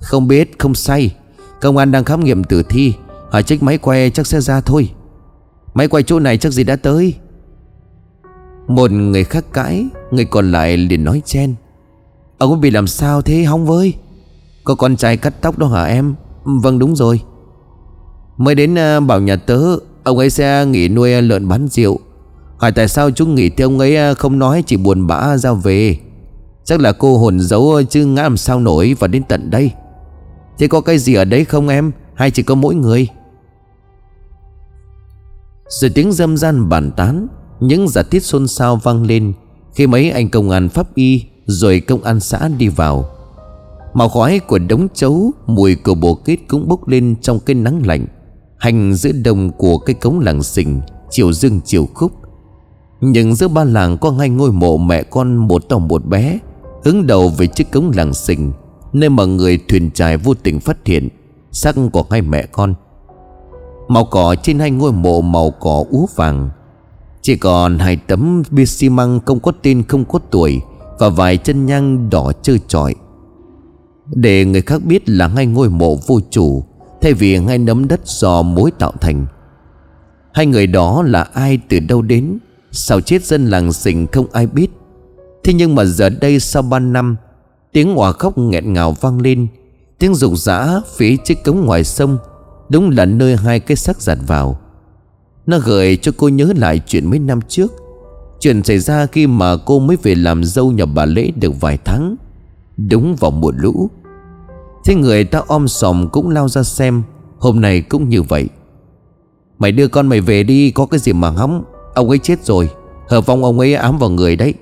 Không biết, không say. Công an đang khám nghiệm tử thi. Hỏi trách máy quay chắc sẽ ra thôi. Máy quay chỗ này chắc gì đã tới. Một người khác cãi, Người còn lại liền nói chen. Ông ấy bị làm sao thế hóng với? Có con trai cắt tóc đó hả em? Vâng đúng rồi. Mới đến à, bảo nhà tớ, Ông ấy sẽ nghỉ nuôi lợn bán rượu. Hỏi tại sao chú nghỉ thì ông ấy à, không nói, Chỉ buồn bã ra về. Chắc là cô hồn giấu chứ ngã làm sao nổi Và đến tận đây. Thế có cái gì ở đấy không em? Hay chỉ có mỗi người? Rồi tiếng dâm gian bàn tán, Những giả thiết xôn xao vang lên Khi mấy anh công an pháp y Rồi công an xã đi vào. Màu khói của đống chấu, Mùi của bồ kết cũng bốc lên trong cái nắng lạnh, Hành giữa đồng của cái cống làng sình Chiều dương chiều khúc. Nhưng giữa ba làng có hai ngôi mộ mẹ con, một tổng một bé. Hướng đầu về chiếc cống làng sình Nơi mà người thuyền trài vô tình phát hiện, xác của hai mẹ con. Màu cỏ trên hai ngôi mộ màu cỏ úa vàng. Chỉ còn hai tấm bia xi măng không có tên, không có tuổi Và vài chân nhang đỏ trơ trọi. Để người khác biết là hai ngôi mộ vô chủ, Thay vì hai nấm đất do mối tạo thành. Hai người đó là ai, từ đâu đến? Sao chết dân làng sình không ai biết? Thế nhưng mà giờ đây sau ba năm, Tiếng hòa khóc nghẹn ngào vang lên, Tiếng rục rã phía chiếc cống ngoài sông, Đúng là nơi hai cái xác giặt vào. Nó gợi cho cô nhớ lại chuyện mấy năm trước, Chuyện xảy ra khi mà cô mới về làm dâu nhà bà Lễ được vài tháng, Đúng vào mùa lũ. Thế người ta om sòm cũng lao ra xem, Hôm nay cũng như vậy. Mày đưa con mày về đi, Có cái gì mà hóng, Ông ấy chết rồi Hợp vong ông ấy ám vào người đấy.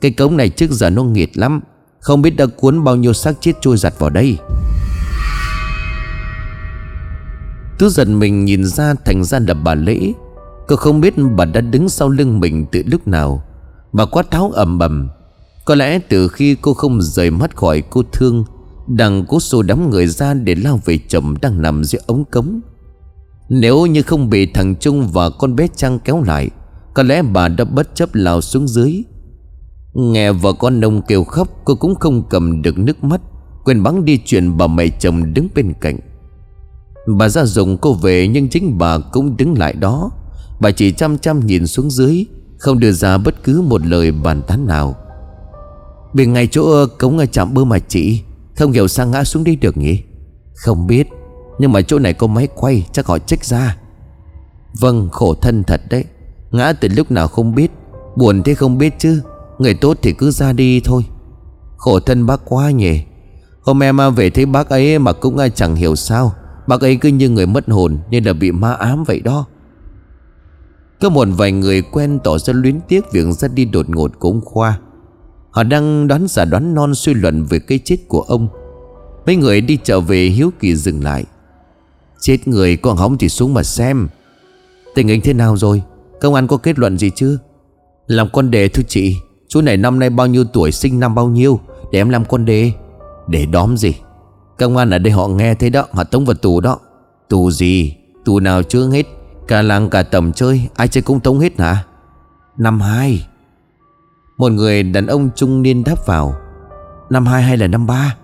Cái cống này trước giờ nó nghiệt lắm. Không biết đã cuốn bao nhiêu xác chết trôi giặt vào đây. Tú giật mình nhìn ra thành ra là bà lễ. Cô không biết bà đã đứng sau lưng mình từ lúc nào. Bà quát tháo ầm ầm. Có lẽ từ khi cô không rời mắt khỏi cô thương, Đằng cố xô đám người ra để lao về chồng đang nằm dưới ống cống. Nếu như không bị thằng Trung và con bé Trăng kéo lại, Có lẽ bà đã bất chấp lao xuống dưới. Nghe vợ con nông kêu khóc, Cô cũng không cầm được nước mắt, Quên bắn đi chuyện bà mẹ chồng đứng bên cạnh. Bà ra dùng cô về, Nhưng chính bà cũng đứng lại đó. Bà chỉ chăm chăm nhìn xuống dưới, Không đưa ra bất cứ một lời bàn tán nào. Bên ngay chỗ cống chạm bơ mà chị, Không hiểu sao ngã xuống đây được nhỉ? Không biết, Nhưng mà chỗ này có máy quay, chắc họ trách ra. Vâng khổ thân thật đấy. Ngã từ lúc nào không biết, Buồn thế không biết chứ. Người tốt thì cứ ra đi thôi. Khổ thân bác quá nhỉ. Hôm em về thấy bác ấy mà cũng ai chẳng hiểu sao. Bác ấy cứ như người mất hồn Nên là bị ma ám vậy đó. Có một vài người quen tỏ ra luyến tiếc Việc ra đi đột ngột của ông Khoa. Họ đang đoán giả đoán non suy luận về cái chết của ông. Mấy người đi trở về hiếu kỳ dừng lại. Chết người, con hóng thì xuống mà xem. Tình hình thế nào rồi? Công an có kết luận gì chưa Làm con đề thưa chị. Chú này năm nay bao nhiêu tuổi, sinh năm bao nhiêu? Để em làm con đề Để đóm gì? Công an ở đây họ nghe thấy đó, Họ tống vào tù đó. Tù gì? Tù nào chưa hết? Cả làng, cả tầm chơi, Ai chơi cũng tống hết hả? Năm hai. Một người đàn ông trung niên đáp vào. Năm hai hay là năm ba?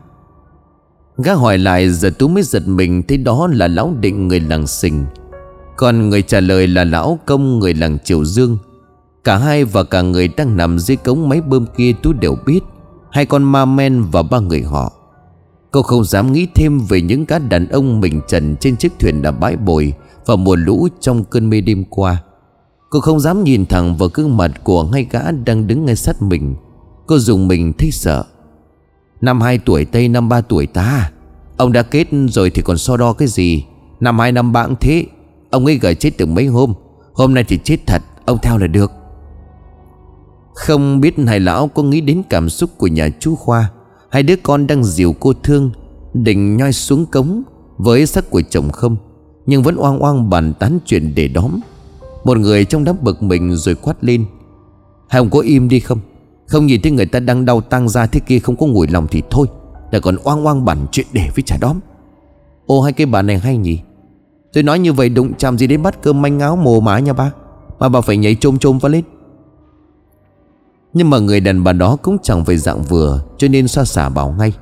Gã hỏi lại, giờ tú mới giật mình Thấy đó là lão định người làng sình. Còn người trả lời là lão công người làng triều dương. Cả hai và cả người đang nằm dưới cống máy bơm kia Tú đều biết, Hai con ma men và ba người họ. Cô không dám nghĩ thêm về những cá đàn ông mình trần trên chiếc thuyền đã bãi bồi Vào mùa lũ trong cơn mê đêm qua. Cô không dám nhìn thẳng vào gương mặt của hai gã đang đứng ngay sát mình. Cô dùng mình thích sợ. Năm hai tuổi Tây, năm ba tuổi ta. Ông đã kết rồi thì còn so đo cái gì? Năm hai, năm ba thế. Ông ấy gửi chết được mấy hôm. Hôm nay thì chết thật. Ông theo là được. Không biết hai lão có nghĩ đến cảm xúc của nhà chú Khoa Hai đứa con đang dìu cô thương Định nhoi xuống cống Với sắc của chồng không, Nhưng vẫn oang oang bàn tán chuyện để đóm. Một người trong đám bực mình rồi quát lên Hai ông có im đi không? Không nhìn thấy người ta đang đau tăng ra thế kia không có ngủi lòng thì thôi Đã còn oang oang bàn chuyện để với trả đóm. Ô, hai cái bà này hay nhỉ? Tôi nói như vậy đụng chạm gì đến bắt cơm manh áo mồ má nha ba, Mà bà phải nhảy trôm trôm vào lên nhưng mà người đàn bà đó cũng chẳng phải dạng vừa, Cho nên xoa xả bảo ngay.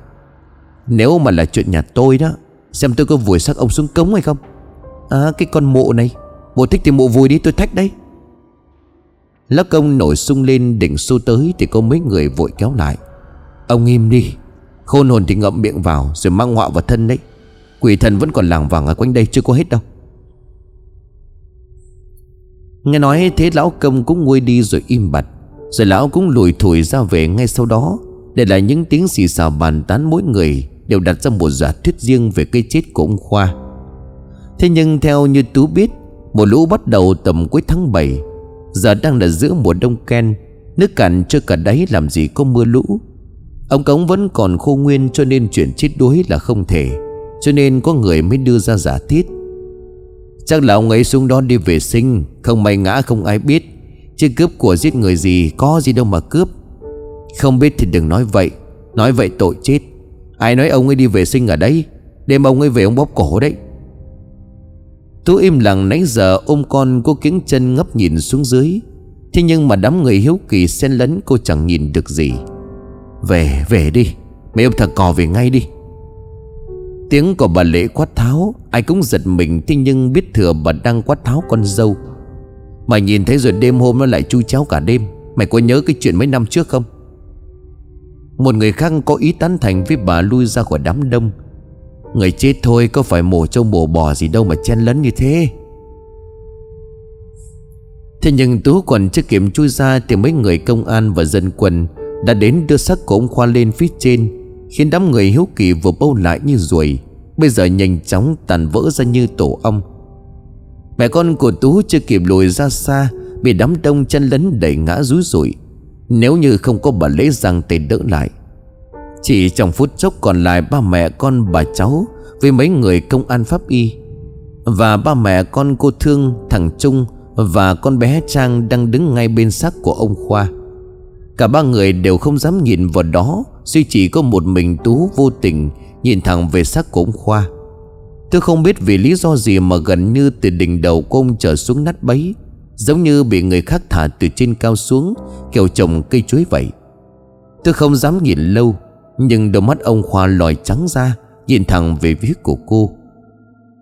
Nếu mà là chuyện nhà tôi đó, Xem tôi có vùi xác ông xuống cống hay không? À cái con mộ này, Mộ thích thì mộ vùi đi, tôi thách đấy. Lão công nổi sung lên, định xô tới Thì có mấy người vội kéo lại. Ông im đi, Khôn hồn thì ngậm miệng vào, Rồi mang họa vào thân đấy. Quỷ thần vẫn còn làng vàng ở quanh đây chưa có hết đâu. Nghe nói thế lão công cũng nguôi đi rồi im bặt rồi lão cũng lùi thủi ra về ngay sau đó, Để lại những tiếng xì xào bàn tán mỗi người Đều đặt ra một giả thuyết riêng về cây chết của ông Khoa. Thế nhưng theo như Tú biết, Mùa lũ bắt đầu tầm cuối tháng 7 Giờ đang là giữa mùa đông ken, Nước cạn chưa cả đáy làm gì có mưa lũ. Ông Cống vẫn còn khô nguyên cho nên chuyện chết đuối là không thể, Cho nên có người mới đưa ra giả thiết Chắc là ông ấy xuống đó đi vệ sinh, Không may ngã không ai biết. Chứ cướp của giết người gì Có gì đâu mà cướp. Không biết thì đừng nói vậy. Nói vậy tội chết. Ai nói ông ấy đi vệ sinh ở đây Đêm ông ấy về ông bóp cổ đấy. Tú im lặng nãy giờ ôm con cô kiếng chân ngấp nhìn xuống dưới. Thế nhưng mà đám người hiếu kỳ xen lấn cô chẳng nhìn được gì. Về, về đi. Mấy ông thằng cò về ngay đi. Tiếng của bà lễ quát tháo. Ai cũng giật mình Thế nhưng biết thừa bà đang quát tháo con dâu. Mày nhìn thấy rồi đêm hôm nó lại chui chéo cả đêm. Mày có nhớ cái chuyện mấy năm trước không? Một người khác có ý tán thành với bà lui ra khỏi đám đông. Người chết thôi, có phải mổ trâu mổ bò gì đâu mà chen lấn như thế? Thế nhưng Tú còn chưa kiểm chui ra Thì mấy người công an và dân quân Đã đến đưa xác của ông Khoa lên phía trên, Khiến đám người hiếu kỳ vừa bâu lại như ruồi. Bây giờ nhanh chóng tàn vỡ ra như tổ ong. Mẹ con của Tú chưa kịp lùi ra xa Bị đám đông chân lấn đẩy ngã rúi rủi Nếu như không có bà lấy răng tay đỡ lại. Chỉ trong phút chốc còn lại ba mẹ con bà cháu Với mấy người công an pháp y. Và ba mẹ con cô Thương, thằng Trung Và con bé Trang đang đứng ngay bên xác của ông Khoa. Cả ba người đều không dám nhìn vào đó Duy chỉ có một mình Tú vô tình Nhìn thẳng về xác của ông Khoa. Tôi không biết vì lý do gì mà gần như từ đỉnh đầu của ông trở xuống nát bấy, Giống như bị người khác thả từ trên cao xuống Kiểu trồng cây chuối vậy. Tôi không dám nhìn lâu, Nhưng đôi mắt ông Khoa lòi trắng ra, Nhìn thẳng về phía của cô.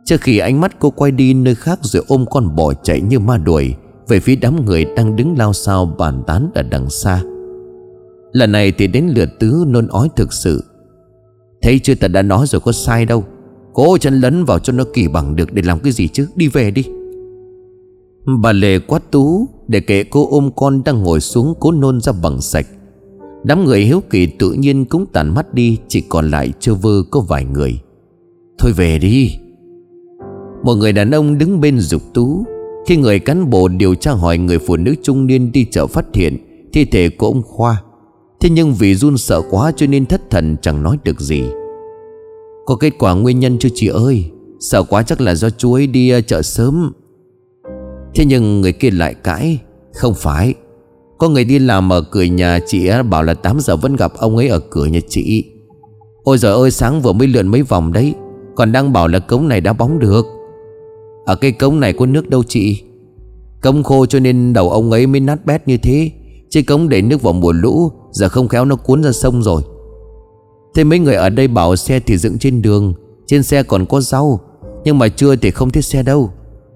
Trước khi ánh mắt cô quay đi nơi khác Rồi ôm con bò chạy như ma đuổi Về phía đám người đang đứng lao sao bàn tán ở đằng xa. Lần này thì đến lượt tứ nôn ói thực sự. Thấy chưa ta đã nói rồi có sai đâu. Cố chân lấn vào cho nó kỳ bằng được Để làm cái gì chứ? Đi về đi. Bà Lê quát tú Để kệ cô ôm con đang ngồi xuống Cố nôn ra bằng sạch. Đám người hiếu kỳ tự nhiên cũng tàn mắt đi, Chỉ còn lại chưa vơ có vài người. Thôi về đi. Một người đàn ông đứng bên dục tú. Khi người cán bộ điều tra hỏi người phụ nữ trung niên đi chợ phát hiện, Thi thể của ông Khoa. Thế nhưng vì run sợ quá cho nên thất thần chẳng nói được gì. Có kết quả nguyên nhân chưa chị ơi? Sợ quá chắc là do chú ấy đi ờ, chợ sớm. Thế nhưng người kia lại cãi. Không phải. Có người đi làm ở cửa nhà chị ờ, bảo là 8 giờ vẫn gặp ông ấy ở cửa nhà chị. Ôi giời ơi, sáng vừa mới lượn mấy vòng đấy. Còn đang bảo là cống này đã bóng được. Ở cái cống này có nước đâu chị? Cống khô cho nên đầu ông ấy mới nát bét như thế. Chứ cống để nước vào mùa lũ, Giờ không khéo nó cuốn ra sông rồi. Thế mấy người ở đây bảo xe thì dựng trên đường, Trên xe còn có rau, Nhưng mà chưa thì không thấy xe đâu.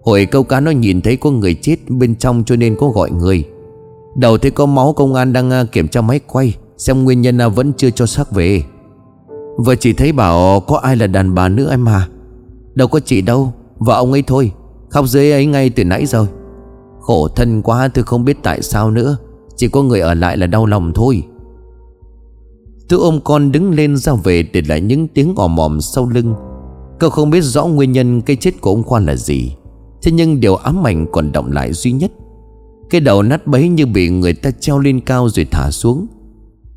Hồi câu cá nó nhìn thấy có người chết bên trong cho nên có gọi người. Đầu thấy có máu công an đang à, kiểm tra máy quay, Xem nguyên nhân à, vẫn chưa cho xác về. Vừa chỉ thấy bảo có ai là đàn bà nữa em à? Đâu có chị đâu, Vợ ông ấy thôi Khóc dưới ấy ngay từ nãy rồi. Khổ thân quá, tôi không biết tại sao nữa, Chỉ có người ở lại là đau lòng thôi. Tôi ôm con đứng lên ra về Để lại những tiếng ò mòm sau lưng. Cậu không biết rõ nguyên nhân cái chết của ông Khoan là gì, Thế nhưng điều ám ảnh còn động lại duy nhất. Cái đầu nát bấy như bị người ta treo lên cao rồi thả xuống.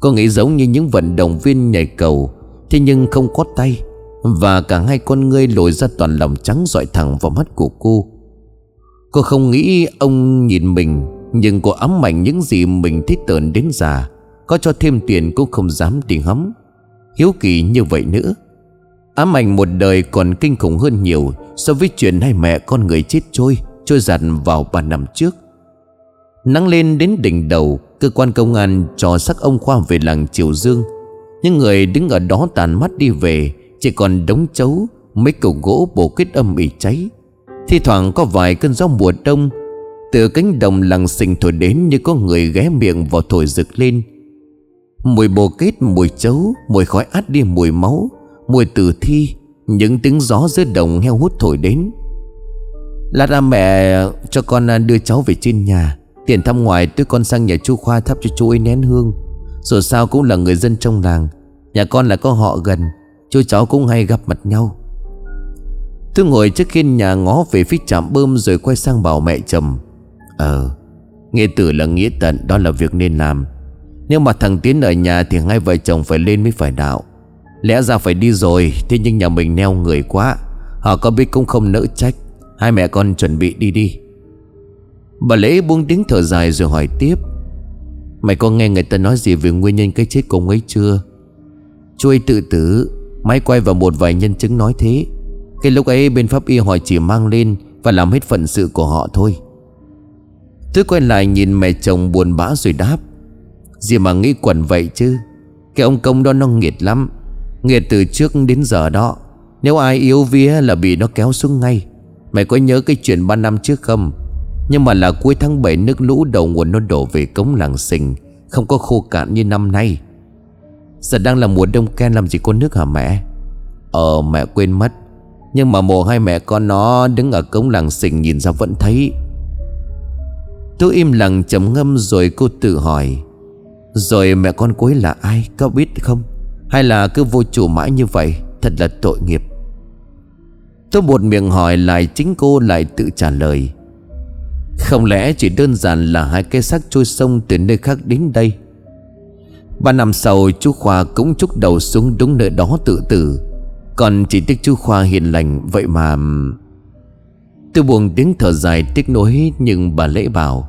Cô nghĩ giống như những vận động viên nhảy cầu, Thế nhưng không có tay, Và cả hai con ngươi lồi ra toàn lòng trắng dọi thẳng vào mắt của cô. Cô không nghĩ ông nhìn mình, Nhưng cô ám ảnh những gì mình thích tợn đến già. Có cho thêm tiền cũng không dám đi hắm Hiếu kỳ như vậy nữa. Ám ảnh một đời còn kinh khủng hơn nhiều So với chuyện hai mẹ con người chết trôi Trôi giặt vào ba năm trước. Nắng lên đến đỉnh đầu, Cơ quan công an cho xác ông Khoa về làng Triều Dương. Những người đứng ở đó tàn mắt đi về, Chỉ còn đống chấu, Mấy cầu gỗ bổ kết âm ỉ cháy. Thi thoảng có vài cơn gió mùa đông, Từ cánh đồng làng xình thổi đến Như có người ghé miệng vào thổi rực lên. Mùi bồ kết, mùi chấu Mùi khói át đi mùi máu Mùi tử thi Những tiếng gió dưới đồng heo hút thổi đến. Lát ra mẹ cho con à, đưa cháu về trên nhà Tiền thăm ngoài tôi con sang nhà chú Khoa thắp cho chú ấy nén hương. Dù sao cũng là người dân trong làng Nhà con là có họ gần Chú cháu cũng hay gặp mặt nhau. Tôi ngồi trước khiên nhà ngó về phía trạm bơm Rồi quay sang bảo mẹ chồng Ờ Nghĩa tử là nghĩa tận Đó là việc nên làm. Nếu mà thằng Tiến ở nhà Thì hai vợ chồng phải lên mới phải đạo. Lẽ ra phải đi rồi, Thế nhưng nhà mình neo người quá. Họ có biết cũng không nỡ trách. Hai mẹ con chuẩn bị đi đi. Bà lễ buông tiếng thở dài rồi hỏi tiếp. Mày có nghe người ta nói gì về nguyên nhân cái chết của ông ấy chưa? Chú ấy tự tử, Máy quay vào một vài nhân chứng nói thế. Cái lúc ấy bên pháp y hỏi chỉ mang lên Và làm hết phận sự của họ thôi. Tôi quay lại nhìn mẹ chồng buồn bã rồi đáp. Gì mà nghĩ quẩn vậy chứ? Cái ông công đó nó nghiệt lắm. Nghiệt từ trước đến giờ đó. Nếu ai yếu vía là bị nó kéo xuống ngay. Mày có nhớ cái chuyện 3 năm trước không? Nhưng mà là cuối tháng 7 nước lũ đầu nguồn nó đổ về cống làng sình, Không có khô cạn như năm nay. Giờ đang là mùa đông ken làm gì có nước hả mẹ? Ờ mẹ quên mất. Nhưng mà mùa hai mẹ con nó đứng ở cống làng sình nhìn ra vẫn thấy. Tôi im lặng chấm ngâm rồi cô tự hỏi. Rồi mẹ con cuối là ai có biết không? Hay là cứ vô chủ mãi như vậy, Thật là tội nghiệp. Tôi một miệng hỏi lại chính cô lại tự trả lời. Không lẽ chỉ đơn giản là hai cái xác trôi sông từ nơi khác đến đây? Ba năm sau, chú Khoa cũng chúc đầu xuống đúng nơi đó tự tử. Còn chỉ tiếc chú Khoa hiền lành, Vậy mà Tôi buồn tiếng thở dài tiếc nối Nhưng bà lễ bảo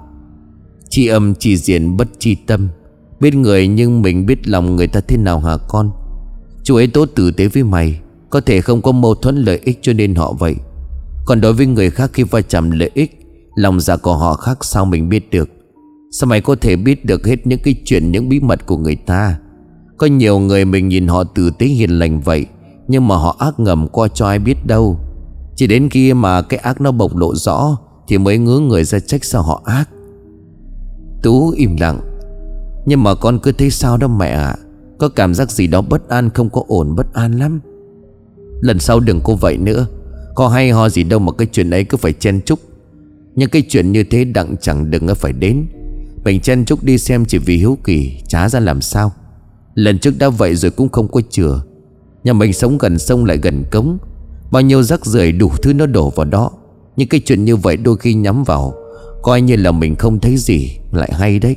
Chi âm chi diện bất chi tâm. Biết người nhưng mình biết lòng người ta thế nào hả con? Chú ấy tốt tử tế với mày, Có thể không có mâu thuẫn lợi ích cho nên họ vậy. Còn đối với người khác khi va chạm lợi ích, Lòng dạ của họ khác sao mình biết được? Sao mày có thể biết được hết những cái chuyện, Những bí mật của người ta? Có nhiều người mình nhìn họ tử tế hiền lành vậy, Nhưng mà họ ác ngầm qua cho ai biết đâu. Chỉ đến khi mà cái ác nó bộc lộ rõ, Thì mới ngứa người ra trách sao họ ác. Tú im lặng. Nhưng mà con cứ thấy sao đó mẹ ạ? Có cảm giác gì đó bất an không có ổn bất an lắm. Lần sau đừng cô vậy nữa. Có hay ho gì đâu mà cái chuyện ấy cứ phải chen chúc. Nhưng cái chuyện như thế đặng chẳng đừng phải đến. Mình chen chúc đi xem chỉ vì hiếu kỳ, Chả ra làm sao. Lần trước đã vậy rồi cũng không có chừa. Nhà mình sống gần sông lại gần cống. Bao nhiêu rác rưởi đủ thứ nó đổ vào đó. Nhưng cái chuyện như vậy đôi khi nhắm vào, Coi như là mình không thấy gì Lại hay đấy.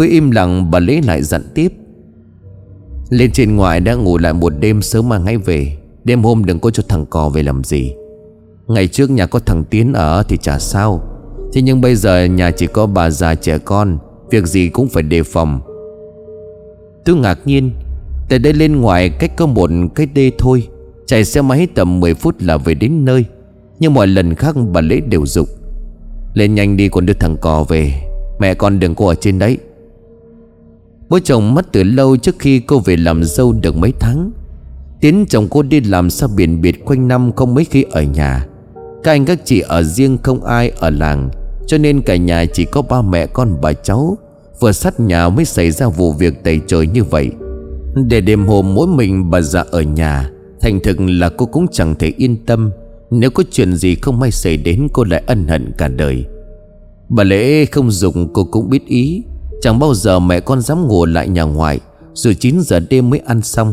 Cứ im lặng bà lấy lại dặn tiếp. Lên trên ngoài đã ngủ lại một đêm sớm mà ngay về. Đêm hôm đừng có cho thằng cò về làm gì. Ngày trước nhà có thằng Tiến ở thì chả sao. Thế nhưng bây giờ nhà chỉ có bà già trẻ con, Việc gì cũng phải đề phòng. Tôi ngạc nhiên, Tại đây lên ngoài cách có một cái đê thôi. Chạy xe máy tầm 10 phút là về đến nơi. Nhưng mọi lần khác bà lễ đều dục. Lên nhanh đi còn đưa thằng cò về. Mẹ con đừng có ở trên đấy. Bố chồng mất từ lâu trước khi cô về làm dâu được mấy tháng. Tiến chồng cô đi làm xa biển biệt quanh năm không mấy khi ở nhà. Các anh các chị ở riêng không ai ở làng, Cho nên cả nhà chỉ có ba mẹ con bà cháu. Vừa sắt nhà mới xảy ra vụ việc tẩy trời như vậy. Để đêm hôm mỗi mình bà già ở nhà, Thành thực là cô cũng chẳng thể yên tâm. Nếu có chuyện gì không may xảy đến cô lại ân hận cả đời. Bà lễ không dùng cô cũng biết ý. Chẳng bao giờ mẹ con dám ngủ lại nhà ngoại. Rồi 9 giờ đêm mới ăn xong.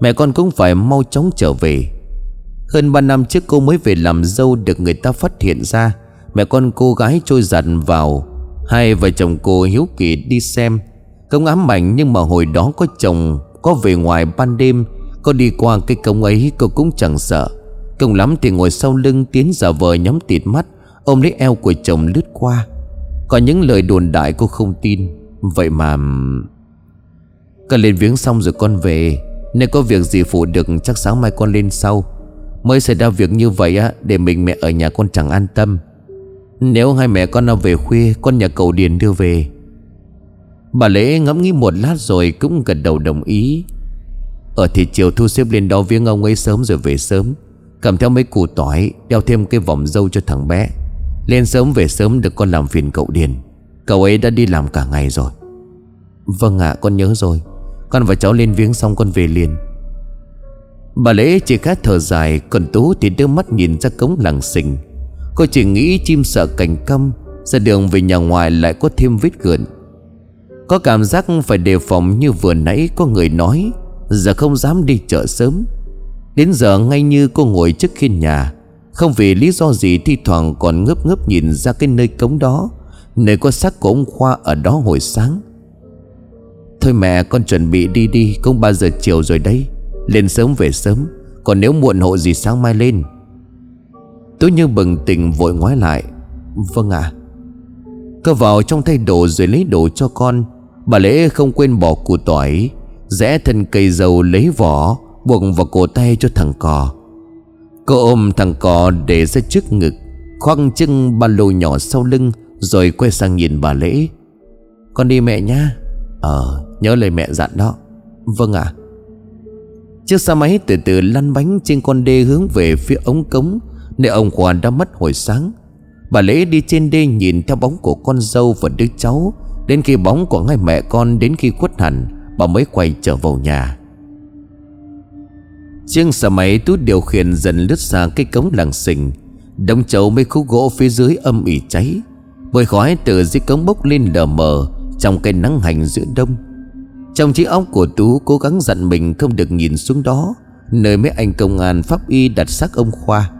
Mẹ con cũng phải mau chóng trở về. Hơn 3 năm trước cô mới về làm dâu Được người ta phát hiện ra. Mẹ con cô gái trôi giặt vào. Hai vợ chồng cô hiếu kỳ đi xem. Công ám ảnh nhưng mà hồi đó có chồng, Có về ngoài ban đêm. Có đi qua cái công ấy, cô cũng chẳng sợ. Công lắm thì ngồi sau lưng Tiến giả vờ nhắm tịt mắt, Ôm lấy eo của chồng lướt qua. Có những lời đồn đại cô không tin. Vậy mà Con lên viếng xong rồi con về. Nếu có việc gì phụ được chắc sáng mai con lên sau. Mới xảy ra việc như vậy á, Để mình mẹ ở nhà con chẳng an tâm. Nếu hai mẹ con nào về khuya, Con nhà cầu Điền đưa về. Bà Lễ ngẫm nghĩ một lát rồi Cũng gật đầu đồng ý. Ở thì chiều thu xếp lên đó viếng ông ấy sớm rồi về sớm. Cầm theo mấy củ tỏi, Đeo thêm cái vòng dâu cho thằng bé. Lên sớm về sớm được con làm phiền cậu Điền. Cậu ấy đã đi làm cả ngày rồi. Vâng ạ, con nhớ rồi. Con và cháu lên viếng xong con về liền. Bà lễ chỉ khá thở dài, Còn Tú thì đưa mắt nhìn ra cống làng xình. Cô chỉ nghĩ chim sợ cành câm Ra đường về nhà ngoài lại có thêm vết gượn Có cảm giác phải đề phòng như vừa nãy có người nói, Giờ không dám đi chợ sớm. Đến giờ ngay như cô ngồi trước khiên nhà, Không vì lý do gì thi thoảng còn ngớp ngớp nhìn ra cái nơi cống đó. Nơi có xác của ông Khoa ở đó hồi sáng. Thôi mẹ, con chuẩn bị đi đi, Cũng 3 giờ chiều rồi đấy. Lên sớm về sớm, Còn nếu muộn hộ gì sáng mai lên. Tú như bừng tỉnh vội ngoái lại. Vâng ạ. À. Cơ vào trong thay đồ rồi lấy đồ cho con. Bà lễ không quên bỏ củ tỏi, Rẽ thân cây dầu lấy vỏ, Buộc vào cổ tay cho thằng cò. Cô ôm thằng cò để ra trước ngực Khoăng chân ba lô nhỏ sau lưng rồi quay sang nhìn bà Lễ. Con đi mẹ nha. Ờ nhớ lời mẹ dặn đó. Vâng ạ. À. Chiếc xe máy từ từ lăn bánh trên con đê hướng về phía ống cống Nơi ông Khoan đã mất hồi sáng. Bà Lễ đi trên đê nhìn theo bóng của con dâu và đứa cháu. Đến khi bóng của hai mẹ con đến khi khuất hẳn, Bà mới quay trở vào nhà. Chiếc xe máy tú điều khiển dần lướt xa cái cống làng xình. Đông chậu mấy khúc gỗ phía dưới âm ỉ cháy. Bồi khói từ dưới cống bốc lên lờ mờ Trong cái nắng hành giữa đông. Trong trí óc của Tú cố gắng dặn mình không được nhìn xuống đó, Nơi mấy anh công an pháp y đặt xác ông Khoa.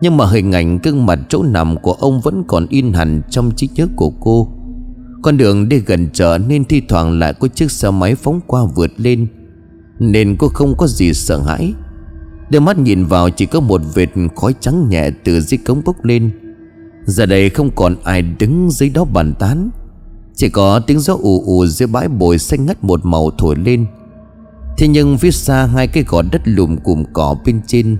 Nhưng mà hình ảnh gương mặt chỗ nằm của ông vẫn còn in hẳn trong trí nhớ của cô. Con đường đi gần chợ nên thi thoảng lại có chiếc xe máy phóng qua vượt lên, nên cô không có gì sợ hãi. Đôi mắt nhìn vào chỉ có một vệt khói trắng nhẹ từ dưới cống bốc lên. Giờ đây không còn ai đứng dưới đó bàn tán. Chỉ có tiếng gió ù ù dưới bãi bồi xanh ngắt một màu thổi lên. Thế nhưng phía xa hai cái gò đất lùm cùm cỏ bên trên,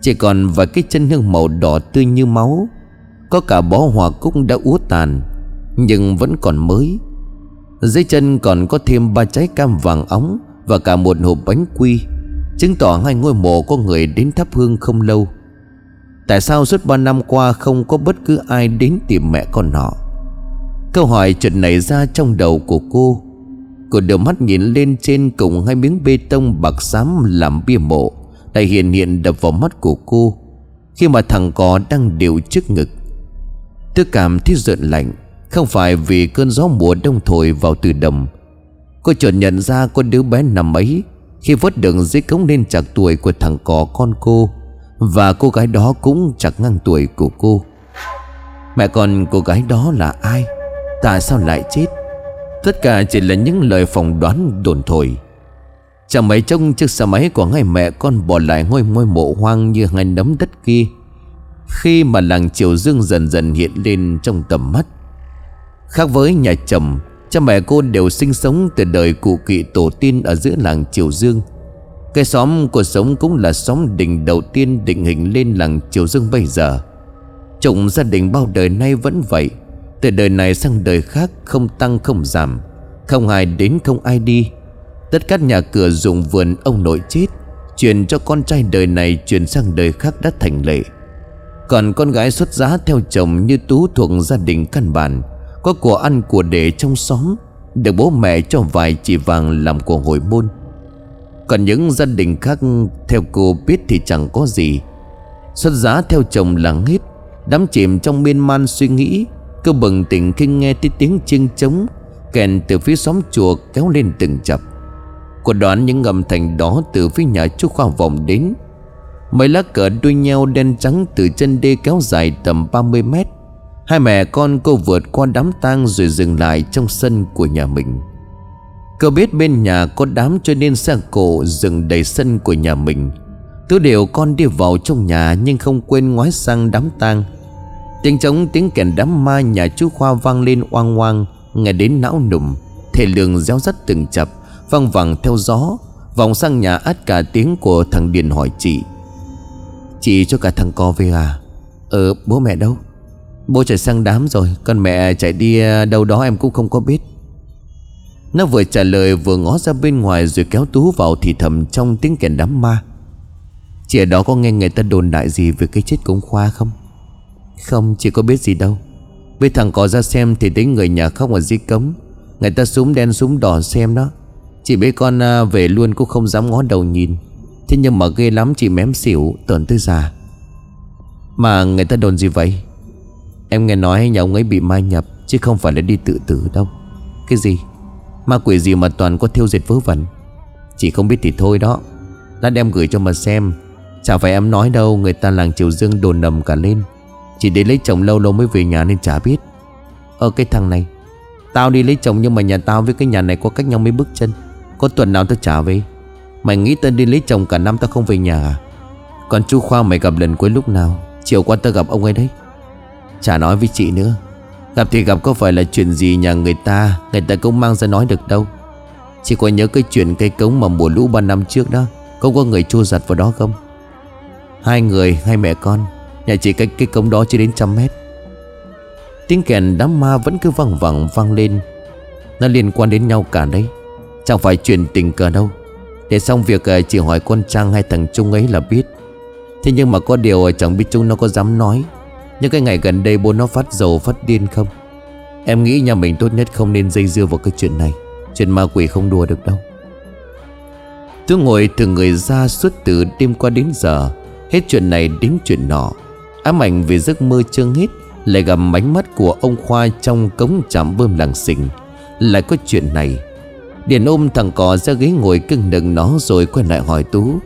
Chỉ còn vài cái chân hương màu đỏ tươi như máu. Có cả bó hoa cúc đã úa tàn, Nhưng vẫn còn mới. Dưới chân còn có thêm ba trái cam vàng óng Và cả một hộp bánh quy, Chứng tỏ hai ngôi mộ có người đến thắp hương không lâu. Tại sao suốt ba năm qua không có bất cứ ai đến tìm mẹ con họ Câu hỏi chuyện này ra trong đầu của cô. Cô đưa mắt nhìn lên trên cùng hai miếng bê tông bạc xám làm bia mộ Đã hiện hiện đập vào mắt của cô, Khi mà thằng cò đang điều trước ngực. Tôi cảm thấy rợn lạnh, Không phải vì cơn gió mùa đông thổi vào từ đầm. Cô chợt nhận ra con đứa bé nằm ấy, Khi vớt được dưới cống lên chạc tuổi của thằng cò con cô. Và cô gái đó cũng chặt ngang tuổi của cô. Mẹ con cô gái đó là ai? Tại sao lại chết? Tất cả chỉ là những lời phỏng đoán đồn thổi. Chẳng mấy trông chiếc xe máy của hai mẹ con bỏ lại ngôi ngôi mộ hoang như hai nấm đất kia. Khi mà làng Triều Dương dần dần hiện lên trong tầm mắt, Khác với nhà chồng, Cha mẹ cô đều sinh sống từ đời cụ kỵ tổ tiên ở giữa làng Triều Dương. Cái xóm của sống cũng là xóm đình đầu tiên định hình lên làng Triều Dương bây giờ. Chồng gia đình bao đời nay vẫn vậy. Từ đời này sang đời khác không tăng không giảm. Không ai đến không ai đi. Tất cả nhà cửa dùng vườn ông nội chết. Chuyển cho con trai đời này chuyển sang đời khác đã thành lệ. Còn con gái xuất giá theo chồng như Tú thuộc gia đình căn bản. Có của ăn của để trong xóm. Được bố mẹ cho vài chỉ vàng làm của hồi môn. Còn những gia đình khác, theo cô biết thì chẳng có gì. Xuất giá theo chồng là hết. Đắm chìm trong miên man suy nghĩ Cơ bừng tỉnh khi nghe tiếng tiếng chiêng trống, Kèn từ phía xóm chùa kéo lên từng chập. Cô đoán những âm thanh đó từ phía nhà chú Khoa vòng đến. Mấy lá cờ đuôi nhau đen trắng từ chân đê kéo dài tầm 30 mét. Hai mẹ con cô vượt qua đám tang rồi dừng lại trong sân của nhà mình. Cơ biết bên nhà có đám cho nên xe cổ dừng đầy sân của nhà mình. Tứ đều con đi vào trong nhà nhưng không quên ngoái sang đám tang. Tiếng trống, tiếng kèn đám ma nhà chú Khoa vang lên oang oang, Nghe đến não nùng Thể lường réo rắt từng chập Văng vẳng theo gió, Vòng sang nhà át cả tiếng của thằng Điền hỏi chị. Chị cho cả thằng co về à? Ờ bố mẹ đâu? Bố chạy sang đám rồi, con mẹ chạy đi à, đâu đó em cũng không có biết. Nó vừa trả lời vừa ngó ra bên ngoài Rồi kéo Tú vào thì thầm trong tiếng kèn đám ma. Chị ở đó có nghe người ta đồn đại gì về cái chết của ông Khoa không? Không, chị có biết gì đâu. Với thằng có ra xem thì thấy người nhà khóc ở dưới cấm Người ta súng đen súng đỏ xem đó. Chị biết con à, về luôn cũng không dám ngó đầu nhìn. Thế nhưng mà ghê lắm, chị mém xỉu, Tởn tới già. Mà người ta đồn gì vậy? Em nghe nói nhà ông ấy bị mai nhập, Chứ không phải là đi tự tử đâu. Cái gì? Ma quỷ gì mà toàn có thiêu diệt vớ vẩn? Chỉ không biết thì thôi đó. Lát đem gửi cho mà xem. Chả phải em nói đâu, Người ta làng Triều Dương đồn nầm cả lên. Chỉ để lấy chồng lâu lâu mới về nhà nên chả biết. Ờ cái thằng này. Tao đi lấy chồng nhưng mà nhà tao với cái nhà này có cách nhau mấy bước chân. Có tuần nào tao trả về. Mày nghĩ tao đi lấy chồng cả năm tao không về nhà à? Còn chú Khoa mày gặp lần cuối lúc nào? Chiều qua tao gặp ông ấy đấy. Chả nói với chị nữa. Gặp thì gặp có phải là chuyện gì nhà người ta? Người ta cũng mang ra nói được đâu. Chị có nhớ cái chuyện cây cống mà mùa lũ ba năm trước đó Không có người chua giặt vào đó không? Hai người, hai mẹ con Nhà chị cách cái cống đó chưa đến trăm mét. Tiếng kèn đám ma vẫn cứ văng vẳng vang lên. Nó liên quan đến nhau cả đấy. Chẳng phải chuyện tình cờ đâu. Để xong việc ờ, chỉ hỏi con Trang hay thằng Trung ấy là biết. Thế nhưng mà có điều ờ, chẳng biết chúng nó có dám nói. Nhưng cái ngày gần đây bố nó phát dầu, phát điên không? Em nghĩ nhà mình tốt nhất không nên dây dưa vào cái chuyện này. Chuyện ma quỷ không đùa được đâu. Tôi ngồi từ người ra suốt từ đêm qua đến giờ. Hết chuyện này đến chuyện nọ. Ám ảnh về giấc mơ chưa hết Lại gặp ánh mắt của ông Khoa Trong cống chạm bơm làng xình. Lại có chuyện này. Điền ôm thằng cò ra ghế ngồi cưng đựng nó Rồi quay lại hỏi Tú.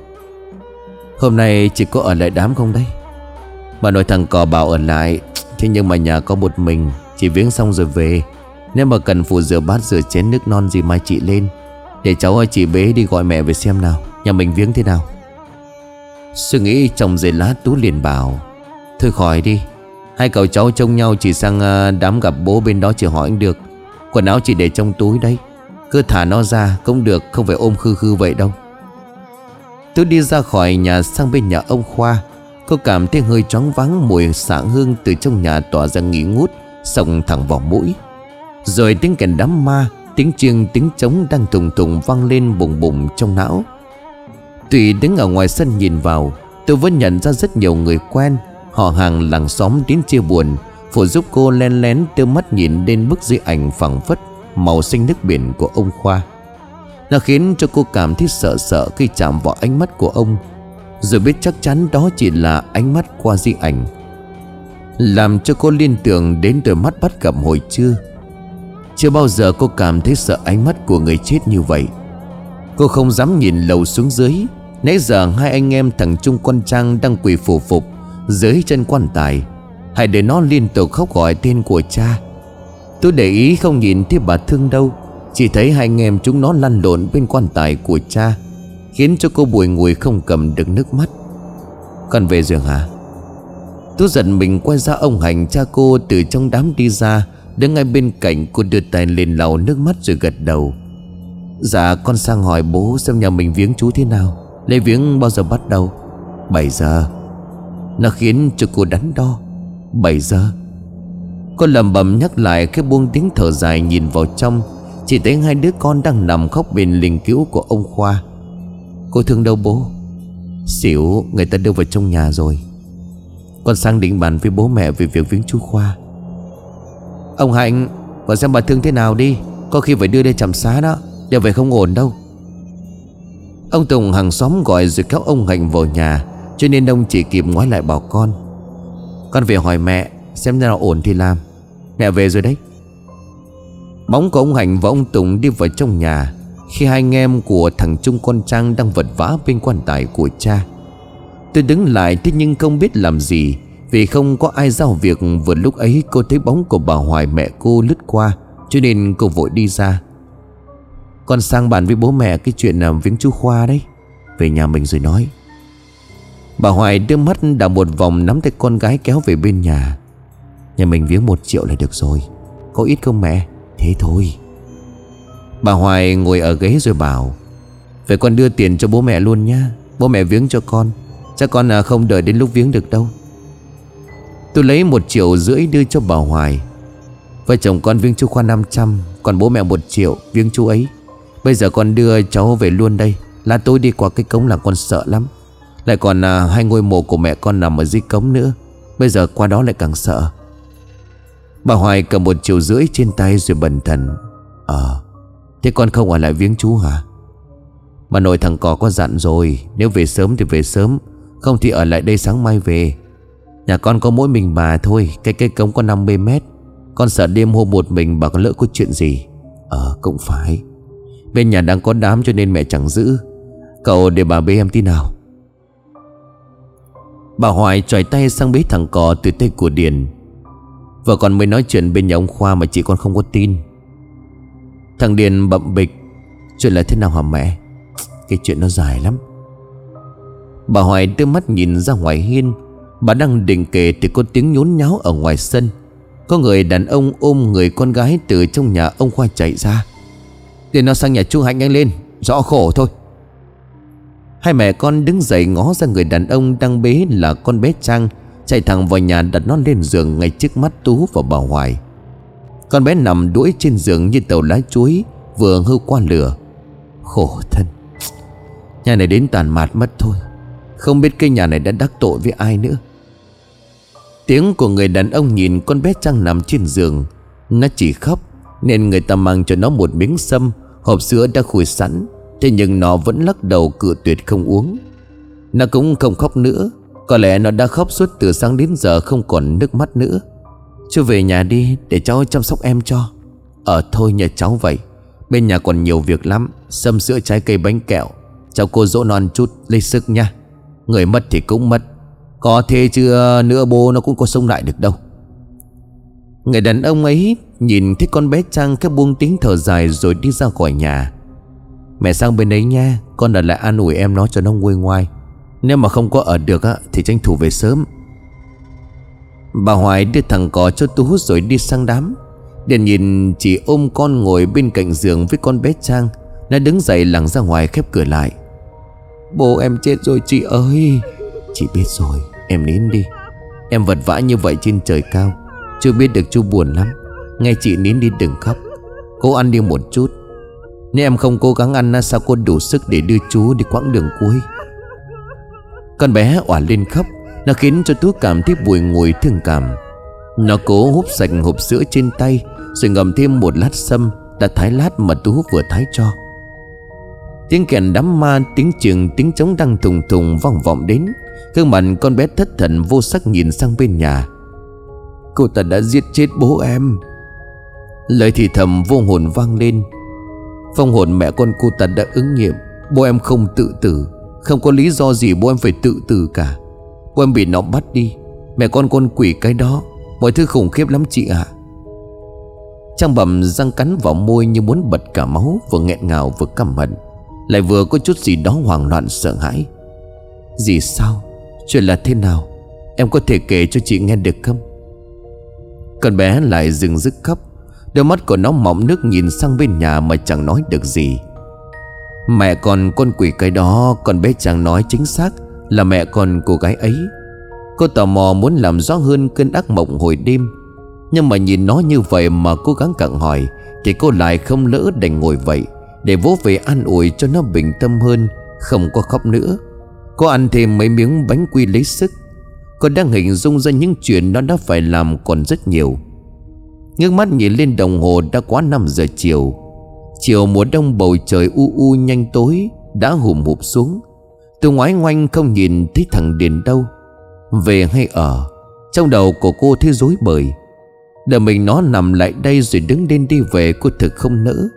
Hôm nay chị có ở lại đám không đây. Bà nói thằng cò bảo ở lại, Thế nhưng mà nhà có một mình Chị viếng xong rồi về. Nếu mà cần phụ rửa bát, rửa chén nước non gì mai chị lên. Để cháu ơi chị bế đi gọi mẹ về xem nào, Nhà mình viếng thế nào. Suy nghĩ trong giây lát Tú liền bảo, Thôi khỏi đi, Hai cậu cháu trông nhau chỉ sang à, đám gặp bố bên đó chỉ hỏi anh được. Quần áo chỉ để trong túi đấy, Cứ thả nó ra cũng được, Không phải ôm khư khư vậy đâu. Tôi đi ra khỏi nhà sang bên nhà ông Khoa Cô cảm thấy hơi choáng vắng Mùi xạ hương từ trong nhà tỏa ra nghỉ ngút Sọng thẳng vào mũi. Rồi tiếng kèn đám ma, Tiếng chiêng, tiếng trống đang thùng thùng vang lên bùng bùng trong não. Tùy đứng ở ngoài sân nhìn vào, Tôi vẫn nhận ra rất nhiều người quen. Họ hàng làng xóm đến chia buồn, Phụ giúp cô len lén đưa mắt nhìn lên bức di ảnh phẳng phất Màu xanh nước biển của ông Khoa. Nó khiến cho cô cảm thấy sợ sợ khi chạm vào ánh mắt của ông. Rồi biết chắc chắn đó chỉ là ánh mắt qua di ảnh. Làm cho cô liên tưởng đến đôi mắt bắt gặp hồi trưa. Chưa bao giờ cô cảm thấy sợ ánh mắt của người chết như vậy. Cô không dám nhìn lầu xuống dưới. Nãy giờ hai anh em thằng Trung con Trang đang quỳ phủ phục Dưới chân quan tài. Hãy để nó liên tục khóc gọi tên của cha. Tôi để ý không nhìn thấy bà thương đâu. Chỉ thấy hai anh em chúng nó lăn lộn bên quan tài của cha. Khiến cho cô bùi ngùi không cầm được nước mắt. Con về giường hả? Tú giận mình quay ra ông hành cha cô từ trong đám đi ra, Đứng ngay bên cạnh cô đưa tay lên lau nước mắt rồi gật đầu. Dạ con sang hỏi bố xem nhà mình viếng chú thế nào. Lễ viếng bao giờ bắt đầu? 7 giờ. Nó khiến cho cô đắn đo. 7 giờ. Cô lầm bầm nhắc lại cái buông tiếng thở dài nhìn vào trong. Chỉ thấy hai đứa con đang nằm khóc bên linh cứu của ông Khoa. Cô thương đâu bố? Xỉu, người ta đưa vào trong nhà rồi. Con sang định bàn với bố mẹ về việc viếng chú Khoa. Ông Hạnh và xem bà thương thế nào đi. Có khi phải đưa đi chăm xá đó, Đều về không ổn đâu. Ông Tùng hàng xóm gọi rồi kéo ông Hạnh vào nhà, Cho nên ông chỉ kịp ngoái lại bảo con. Con về hỏi mẹ, Xem nào ổn thì làm. Mẹ về rồi đấy. Bóng của ông Hạnh và ông Tùng đi vào trong nhà. Khi hai anh em của thằng Trung con Trang Đang vật vã bên quan tài của cha. Tôi đứng lại, thế nhưng không biết làm gì, Vì không có ai giao việc Vừa lúc ấy cô thấy bóng của bà Hoài mẹ cô lướt qua, Cho nên cô vội đi ra. Con sang bàn với bố mẹ cái chuyện làm viếng chú Khoa đấy. Về nhà mình rồi nói. Bà Hoài đưa mắt đảo một vòng nắm tay con gái kéo về bên nhà. Nhà mình viếng một triệu là được rồi. Có ít không mẹ? Thế thôi. Bà Hoài ngồi ở ghế rồi bảo Phải con đưa tiền cho bố mẹ luôn nha Bố mẹ viếng cho con Chắc con à, không đợi đến lúc viếng được đâu. Tôi lấy một triệu rưỡi đưa cho bà Hoài. Vợ chồng con viếng chú Khoa 500 Còn bố mẹ một triệu viếng chú ấy. Bây giờ con đưa cháu về luôn đây Là tôi đi qua cái cống là con sợ lắm. Lại còn à, hai ngôi mộ của mẹ con nằm ở dưới cống nữa Bây giờ qua đó lại càng sợ. Bà Hoài cầm một triệu rưỡi trên tay rồi bần thần Ờ Thế con không ở lại viếng chú hả? Mà nội thằng cò có dặn rồi, Nếu về sớm thì về sớm, Không thì ở lại đây sáng mai về. Nhà con có mỗi mình bà thôi, Cái cây cống có 50 mét. Con sợ đêm hôm một mình bà có lỡ có chuyện gì. Ờ cũng phải. Bên nhà đang có đám cho nên mẹ chẳng giữ. Cậu để bà bê em tí nào. Bà Hoài tròi tay sang bế thằng cò từ tay của Điền. Vợ con mới nói chuyện bên nhà ông Khoa mà chị con không có tin. Thằng Điền bậm bịch. Chuyện là thế nào hả mẹ? Cái chuyện nó dài lắm. Bà Hoài đưa mắt nhìn ra ngoài hiên. Bà đang định kể thì có tiếng nhốn nháo ở ngoài sân. Có người đàn ông ôm người con gái từ trong nhà ông Khoa chạy ra. Để nó sang nhà chú Hạnh nhanh lên. Rõ khổ thôi. Hai mẹ con đứng dậy ngó ra người đàn ông đang bế là con bé Trang, Chạy thẳng vào nhà đặt nó lên giường ngay trước mắt Tú và bà Hoài. Con bé nằm đuối trên giường như tàu lá chuối, Vừa hư qua lửa. Khổ thân. Nhà này đến tàn mạt mất thôi. Không biết cái nhà này đã đắc tội với ai nữa. Tiếng của người đàn ông nhìn con bé trăng nằm trên giường. Nó chỉ khóc, Nên người ta mang cho nó một miếng sâm. Hộp sữa đã khui sẵn, Thế nhưng nó vẫn lắc đầu cự tuyệt không uống. Nó cũng không khóc nữa. Có lẽ nó đã khóc suốt từ sáng đến giờ không còn nước mắt nữa. Chú về nhà đi, để cháu chăm sóc em cho. Ở thôi nhà cháu vậy. Bên nhà còn nhiều việc lắm, xâm sữa trái cây bánh kẹo. Cháu cô dỗ non chút, lấy sức nha Người mất thì cũng mất. Có thế chứ ờ, nữa bố nó cũng có sống lại được đâu. Người đàn ông ấy Nhìn thấy con bé Trang cái buông tiếng thở dài Rồi đi ra khỏi nhà. Mẹ sang bên ấy nha Con ở lại an ủi em nó cho nó nguôi ngoai. Nếu mà không có ở được á, Thì tranh thủ về sớm. Bà Hoài đưa thằng cò cho Tú rồi đi sang đám. Điền nhìn chị ôm con ngồi bên cạnh giường với con bé Trang, Nó đứng dậy lẳng ra ngoài khép cửa lại. Bố em chết rồi chị ơi. Chị biết rồi, em nín đi. Em vật vã như vậy trên trời cao, Chưa biết được chú buồn lắm. Nghe chị nín đi đừng khóc. Cố ăn đi một chút. Nếu em không cố gắng ăn, Sao cô đủ sức để đưa chú đi quãng đường cuối? Con bé oản lên khóc. Nó khiến cho Tú cảm thấy bùi ngùi thương cảm. Nó cố hút sạch hộp sữa trên tay, Rồi ngầm thêm một lát sâm Đã thái lát mà Tú vừa thái cho. Tiếng kèn đám ma, Tiếng trường, tiếng trống đang thùng thùng vang vọng đến. Gương mặt con bé thất thần vô sắc nhìn sang bên nhà. Cô ta đã giết chết bố em. Lời thì thầm vô hồn vang lên. Phong hồn mẹ con cô ta đã ứng nghiệm. Bố em không tự tử. Không có lý do gì bố em phải tự tử cả. Quân bị nó bắt đi. Mẹ con con quỷ cái đó. Mọi thứ khủng khiếp lắm chị ạ. Trang bầm răng cắn vào môi như muốn bật cả máu, Vừa nghẹn ngào vừa căm hận. Lại vừa có chút gì đó hoảng loạn sợ hãi. Gì sao? Chuyện là thế nào? Em có thể kể cho chị nghe được không? Con bé lại dừng dứt khóc. Đôi mắt của nó mỏng nước nhìn sang bên nhà mà chẳng nói được gì. Mẹ con con quỷ cái đó, Con bé chẳng nói chính xác. Là mẹ con cô gái ấy. Cô tò mò muốn làm rõ hơn cơn ác mộng hồi đêm. Nhưng mà nhìn nó như vậy mà cố gắng cặn hỏi, Thì cô lại không lỡ đành ngồi vậy, Để vỗ về an ủi cho nó bình tâm hơn, Không có khóc nữa. Cô ăn thêm mấy miếng bánh quy lấy sức. Cô đang hình dung ra những chuyện nó đã phải làm còn rất nhiều. Ngước mắt nhìn lên đồng hồ đã quá 5 giờ chiều. Chiều mùa đông bầu trời u u nhanh tối, Đã hùm hụp xuống. Từ ngoái ngoanh không nhìn thấy thằng Điền đâu. Về hay ở, Trong đầu của cô thế rối bời. Đợi mình nó nằm lại đây rồi đứng lên đi về cô thực không nỡ.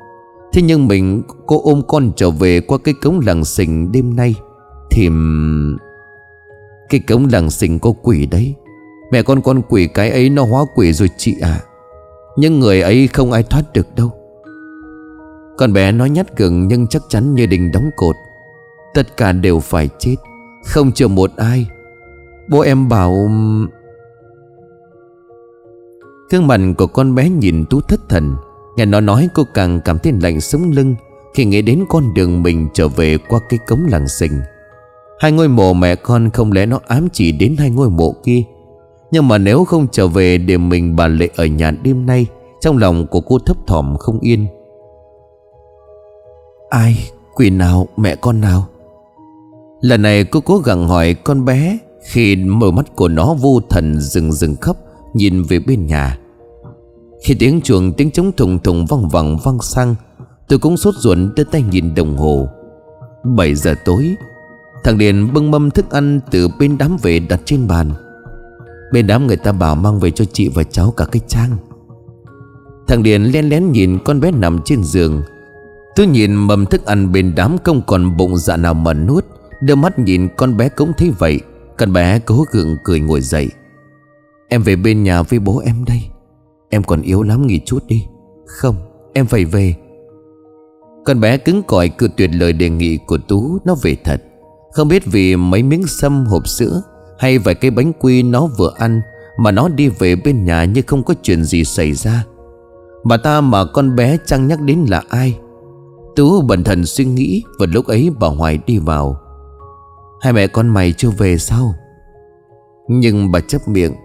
Thế nhưng mình, cô ôm con trở về qua cái cống làng sình đêm nay. Thì Cái cống làng sình có quỷ đấy. Mẹ con con quỷ cái ấy nó hóa quỷ rồi chị ạ. À. Nhưng người ấy không ai thoát được đâu. Con bé nói nhát gừng nhưng chắc chắn như đình đóng cột. Tất cả đều phải chết, Không chờ một ai Bố em bảo Gương mặt của con bé nhìn Tú thất thần Nghe nó nói cô càng cảm thấy lạnh sống lưng Khi nghĩ đến con đường mình trở về qua cái cống làng sình Hai ngôi mộ mẹ con không lẽ nó ám chỉ đến hai ngôi mộ kia nhưng mà nếu không trở về để mình bà Lệ ở nhà đêm nay, Trong lòng của cô thấp thỏm không yên Ai? Quỷ nào? Mẹ con nào? Lần này cô cố gắng hỏi con bé, Khi mở mắt của nó vô thần rừng rừng khóc Nhìn về bên nhà. Khi tiếng chuồng tiếng trống thùng thùng văng vẳng văng sang, Tôi cũng sốt ruột đưa tay nhìn đồng hồ. 7 giờ tối, Thằng Điền bưng mâm thức ăn từ bên đám về đặt trên bàn. Bên đám người ta bảo mang về cho chị và cháu cả cái trang. Thằng Điền len lén nhìn con bé nằm trên giường. Tôi nhìn mầm thức ăn bên đám không còn bụng dạ nào mà nuốt. Đưa mắt nhìn con bé cũng thấy vậy, Con bé cố gượng cười ngồi dậy. Em về bên nhà với bố em đây. Em còn yếu lắm, nghỉ chút đi. Không, em phải về. Con bé cứng cỏi cự tuyệt lời đề nghị của Tú, Nó về thật. Không biết vì mấy miếng sâm hộp sữa hay vài cái bánh quy nó vừa ăn Mà nó đi về bên nhà như không có chuyện gì xảy ra. Bà ta mà con bé chẳng nhắc đến là ai? Tú bẩn thần suy nghĩ Và lúc ấy bà Hoài đi vào. Hai mẹ con mày chưa về sao? Nhưng bà chấp miệng,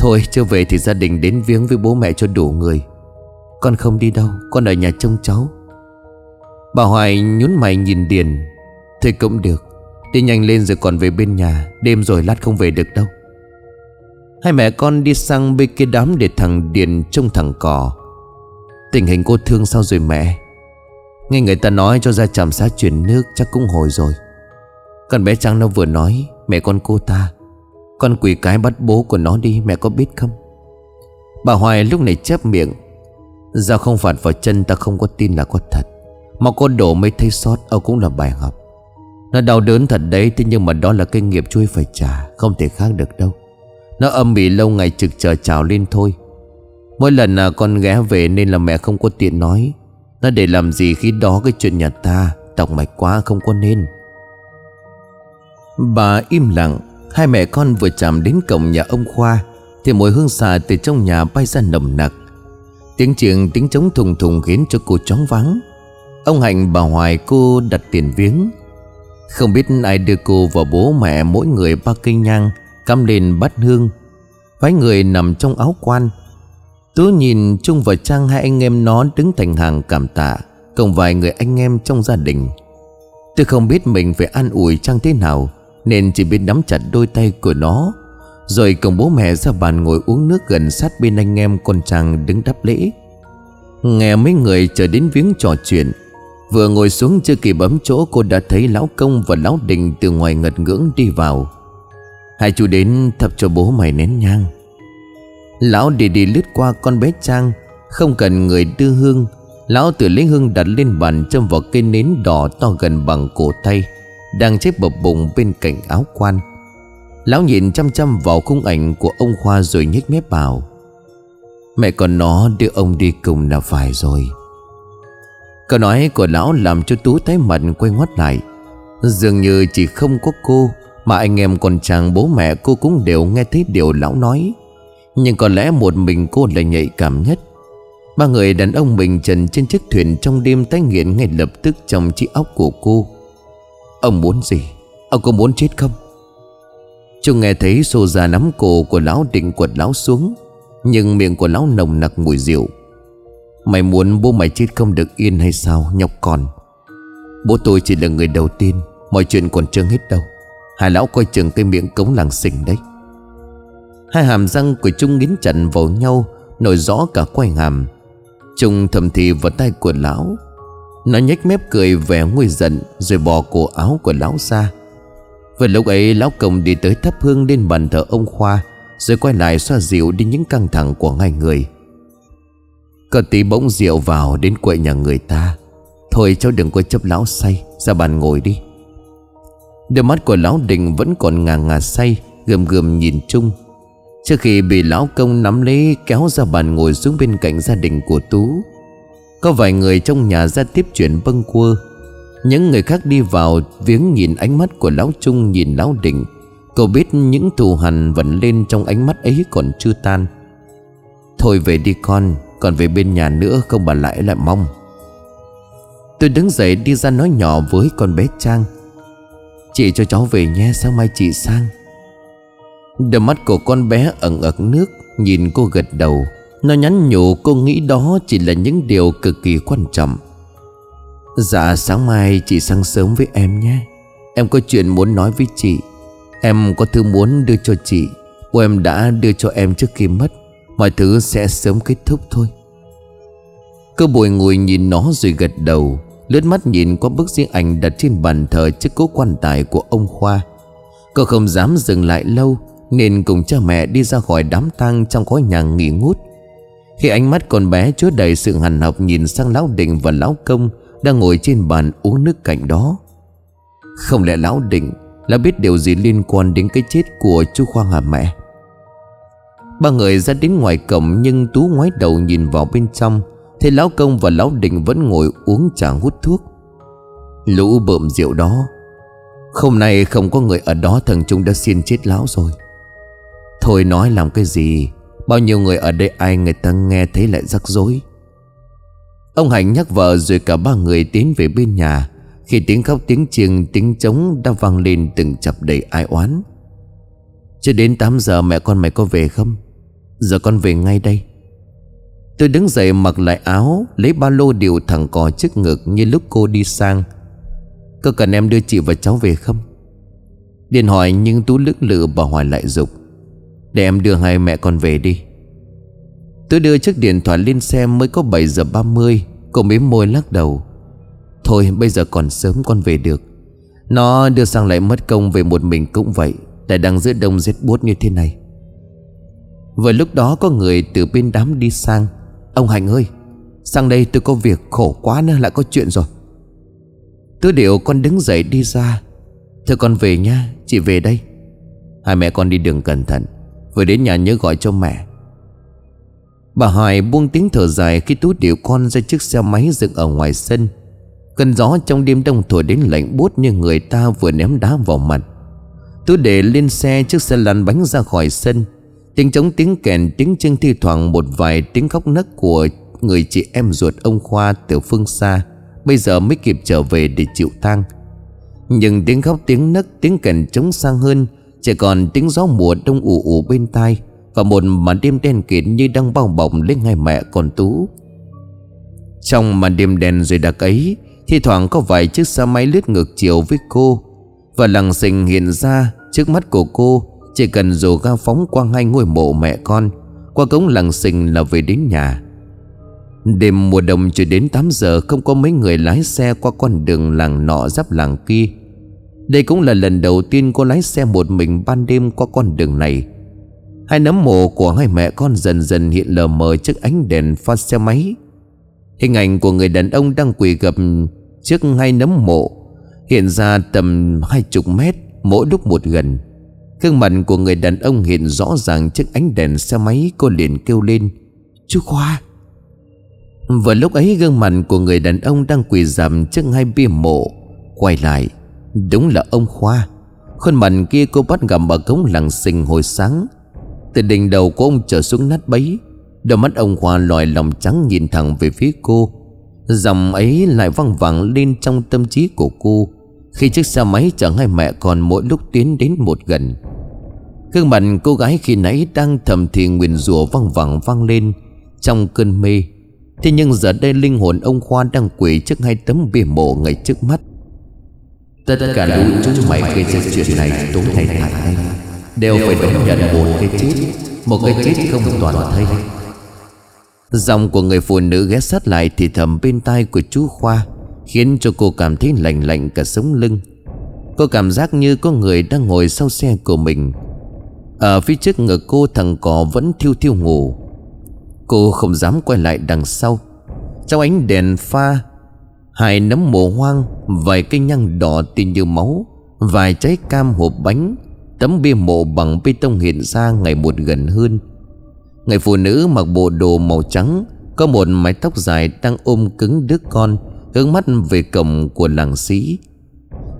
Thôi, chưa về thì gia đình đến viếng với bố mẹ cho đủ người. Con không đi đâu, Con ở nhà trông cháu. Bà Hoài nhún mày nhìn Điền. Thì cũng được, Đi nhanh lên rồi còn về bên nhà, Đêm rồi lát không về được đâu. Hai mẹ con đi sang bên kia đám Để thằng Điền trông thằng cò. Tình hình cô thương sao rồi mẹ? Nghe người ta nói cho ra trạm xá chuyển nước Chắc cũng hồi rồi. Con bé trang nó vừa nói, Mẹ con cô ta. Con quỷ cái bắt bố của nó đi, Mẹ có biết không? Bà Hoài lúc này chép miệng. Do không phạt vào chân ta không có tin là có thật. Mà cô đổ mới thấy sót Âu cũng là bài học. Nó đau đớn thật đấy, Thế nhưng mà đó là cái nghiệp chui phải trả, Không thể khác được đâu. Nó âm bị lâu ngày trực chờ trào lên thôi. Mỗi lần là con ghé về Nên là mẹ không có tiện nói. Nó để làm gì khi đó cái chuyện nhà ta, Tọc mạch quá, không có nên. Bà im lặng, Hai mẹ con vừa chạm đến cổng nhà ông Khoa, Thì mùi hương xà từ trong nhà bay ra nồng nặc. Tiếng chuyện tiếng trống thùng thùng khiến cho cô chóng vắng Ông Hạnh bà Hoài cô đặt tiền viếng. Không biết ai đưa cô và bố mẹ mỗi người ba cây nhang, Cắm lên bát hương. Phái người nằm trong áo quan. Tú nhìn Trung và Trang, hai anh em nó đứng thành hàng cảm tạ Cùng vài người anh em trong gia đình. Tôi không biết mình phải an ủi Trang thế nào nên chỉ biết nắm chặt đôi tay của nó. Rồi cùng bố mẹ ra bàn ngồi uống nước gần sát bên anh em con Trang đứng đáp lễ. Nghe mấy người chờ đến viếng trò chuyện, Vừa ngồi xuống chưa kịp bấm chỗ cô đã thấy Lão Công và Lão Đình từ ngoài ngật ngưỡng đi vào. Hai chú đến thập cho bố mày nén nhang. Lão đi đi lướt qua con bé Trang, Không cần người đưa hương. Lão tự lấy hương đặt lên bàn Châm vào cây nến đỏ to gần bằng cổ tay. Đang chết bập bụng bên cạnh áo quan. Lão nhìn chăm chăm vào khung ảnh của ông Khoa rồi nhếch mép bảo, Mẹ còn nó, đưa ông đi cùng là phải rồi. Câu nói của lão làm cho Tú tái mặt quay ngoắt lại. Dường như chỉ không có cô Mà anh em còn chàng bố mẹ cô cũng đều nghe thấy điều lão nói. Nhưng có lẽ một mình cô là nhạy cảm nhất. Ba người đàn ông bình trần trên chiếc thuyền trong đêm tái nghiện ngay lập tức trong chiếc óc của cô Ông muốn gì? Ông có muốn chết không? Trung nghe thấy xô ra nắm cổ của lão định quật lão xuống, Nhưng miệng của lão nồng nặc mùi rượu. Mày muốn bố mày chết không được yên hay sao, nhóc con? Bố tôi chỉ là người đầu tiên, Mọi chuyện còn chưa hết đâu. Hai lão coi chừng cái miệng cống làng xình đấy. Hai hàm răng của Trung nghiến chặt vào nhau, Nổi rõ cả quay hàm. Trung thầm thì vào tay của lão. Nó nhếch mép cười vẻ nguy giận Rồi bỏ cổ áo của lão ra. Vừa lúc ấy, lão công đi tới thắp hương lên bàn thờ ông Khoa, Rồi quay lại xoa dịu đi những căng thẳng của hai người. Cờ tí bỗng rượu vào đến quậy nhà người ta. Thôi, cháu đừng có chấp lão say, Ra bàn ngồi đi. Đôi mắt của lão đình vẫn còn ngà ngà say, Gườm gườm nhìn chung. Trước khi bị lão công nắm lấy Kéo ra bàn ngồi xuống bên cạnh gia đình của Tú có vài người trong nhà ra tiếp chuyện bâng quơ. Những người khác đi vào, Viếng nhìn ánh mắt của lão Trung, Nhìn lão đình Cậu biết những thù hằn vẫn lên trong ánh mắt ấy còn chưa tan. Thôi về đi con, Còn về bên nhà nữa không bà lại lại mong. Tôi đứng dậy đi ra nói nhỏ với con bé Trang. Chị cho cháu về nhé, sáng mai chị sang. Đôi mắt của con bé ẩn ẩn nước, Nhìn cô gật đầu. Nó nhắn nhủ cô nghĩ đó chỉ là những điều cực kỳ quan trọng. Dạ sáng mai chị sang sớm với em nhé. Em có chuyện muốn nói với chị. Em có thứ muốn đưa cho chị. Cô em đã đưa cho em trước khi mất. Mọi thứ sẽ sớm kết thúc thôi. Cơ bồi ngồi nhìn nó rồi gật đầu, Lướt mắt nhìn qua bức di ảnh đặt trên bàn thờ trước cố quan tài của ông Khoa. Cô không dám dừng lại lâu, Nên cùng cha mẹ đi ra khỏi đám tang trong khói nhà nghỉ ngút. Khi ánh mắt con bé chứa đầy sự hằn học nhìn sang lão định và lão công Đang ngồi trên bàn uống nước cạnh đó. Không lẽ lão định là biết điều gì liên quan đến cái chết của chú Khoa hả mẹ? Ba người ra đến ngoài cổng nhưng Tú ngoái đầu nhìn vào bên trong, thấy lão công và lão định vẫn ngồi uống trà hút thuốc. Lũ bợm rượu đó, Hôm nay không có người ở đó, Thằng Trung đã xin chết lão rồi. Thôi nói làm cái gì? Bao nhiêu người ở đây ai người ta nghe thấy lại rắc rối. Ông Hạnh nhắc vợ rồi cả ba người tiến về bên nhà. Khi tiếng khóc tiếng chiêng, tiếng trống đã vang lên từng chập đầy ai oán. Chưa đến 8 giờ mẹ con mày có về không? Giờ con về ngay đây. Tôi đứng dậy mặc lại áo, Lấy ba lô điều thẳng cò trước ngực Như lúc cô đi sang. Có cần em đưa chị và cháu về không? Điền hỏi nhưng Tú lưỡng lự bà hỏi lại dục. Để em đưa hai mẹ con về đi. Tôi đưa chiếc điện thoại lên xe mới có 7 giờ 30 Cô mím môi lắc đầu. Thôi, bây giờ còn sớm con về được. Nó đưa sang lại mất công về một mình cũng vậy, Tại đang giữa đông rét buốt như thế này. Vừa lúc đó có người từ bên đám đi sang. Ông Hành ơi, Sang đây tôi có việc khổ quá nữa lại có chuyện rồi. Tứ điệu con đứng dậy đi ra. Thôi con về nha Chị về đây. Hai mẹ con đi đường cẩn thận. Vừa đến nhà nhớ gọi cho mẹ. Bà Hoài buông tiếng thở dài Khi tú điệu con ra chiếc xe máy dựng ở ngoài sân. Cơn gió trong đêm đông thổi đến lạnh buốt Như người ta vừa ném đá vào mặt. Tú để lên xe chiếc xe lăn bánh ra khỏi sân. Tiếng trống, tiếng kèn, tiếng chân thi thoảng một vài tiếng khóc nấc của người chị em ruột ông Khoa từ phương xa. Bây giờ mới kịp trở về để chịu tang. Nhưng tiếng khóc, tiếng nấc, tiếng kèn trống sang hơn chỉ còn tiếng gió mùa đông ù ù bên tai Và một màn đêm đen kịt như đang bao bọc lên ngay mẹ con Tú. Trong màn đêm đen rồi đặc ấy Thì thoảng có vài chiếc xe máy lướt ngược chiều với cô Và làng xình hiện ra trước mắt của cô, Chỉ cần dồ ga phóng qua hai ngôi mộ mẹ con, Qua cống làng xình là về đến nhà. Đêm mùa đông chưa đến 8 giờ Không có mấy người lái xe qua con đường làng nọ giáp làng kia. Đây cũng là lần đầu tiên cô lái xe một mình ban đêm qua con đường này. Hai nấm mộ của hai mẹ con dần dần hiện lờ mờ trước ánh đèn pha xe máy. Hình ảnh của người đàn ông đang quỳ gập trước hai nấm mộ Hiện ra tầm hai chục mét mỗi lúc một gần. Khương mặt của người đàn ông hiện rõ ràng trước ánh đèn xe máy, Cô liền kêu lên, Chú Khoa. Vừa lúc ấy, gương mặt của người đàn ông đang quỳ rằm trước hai bia mộ Quay lại. Đúng là ông Khoa. Khuôn mặt kia cô bắt gặp ở cống làng sinh hồi sáng. Từ đỉnh đầu của ông trở xuống nát bấy. Đôi mắt ông Khoa lòi lòng trắng nhìn thẳng về phía cô. Dòng ấy lại văng vẳng lên trong tâm trí của cô, Khi chiếc xe máy chở hai mẹ con mỗi lúc tiến đến một gần. Gương mặt cô gái khi nãy đang thầm thì nguyền rủa văng vẳng vang lên Trong cơn mê. Thế nhưng giờ đây linh hồn ông Khoa đang quỳ trước hai tấm bia mộ ngay trước mắt. Tất cả lũ chúng mày gây ra chuyện này tối nay tại đây Đều phải đón nhận một cái chết Một cái chết không toàn thây Dòng của người phụ nữ ghé sát lại thì thầm bên tai của chú Khoa Khiến cho cô cảm thấy lạnh lạnh cả sống lưng. Cô cảm giác như có người đang ngồi sau xe của mình. Ở phía trước ngực cô thằng cỏ vẫn thiêu thiêu ngủ. Cô không dám quay lại đằng sau. Trong ánh đèn pha Hai nấm mồ hoang, Vài cây nhang đỏ tin như máu, Vài trái cam hộp bánh, Tấm bia mộ bằng bê tông hiện ra ngày một gần hơn. Người phụ nữ mặc bộ đồ màu trắng, Có một mái tóc dài đang ôm cứng đứa con, Hướng mắt về cổng của làng sĩ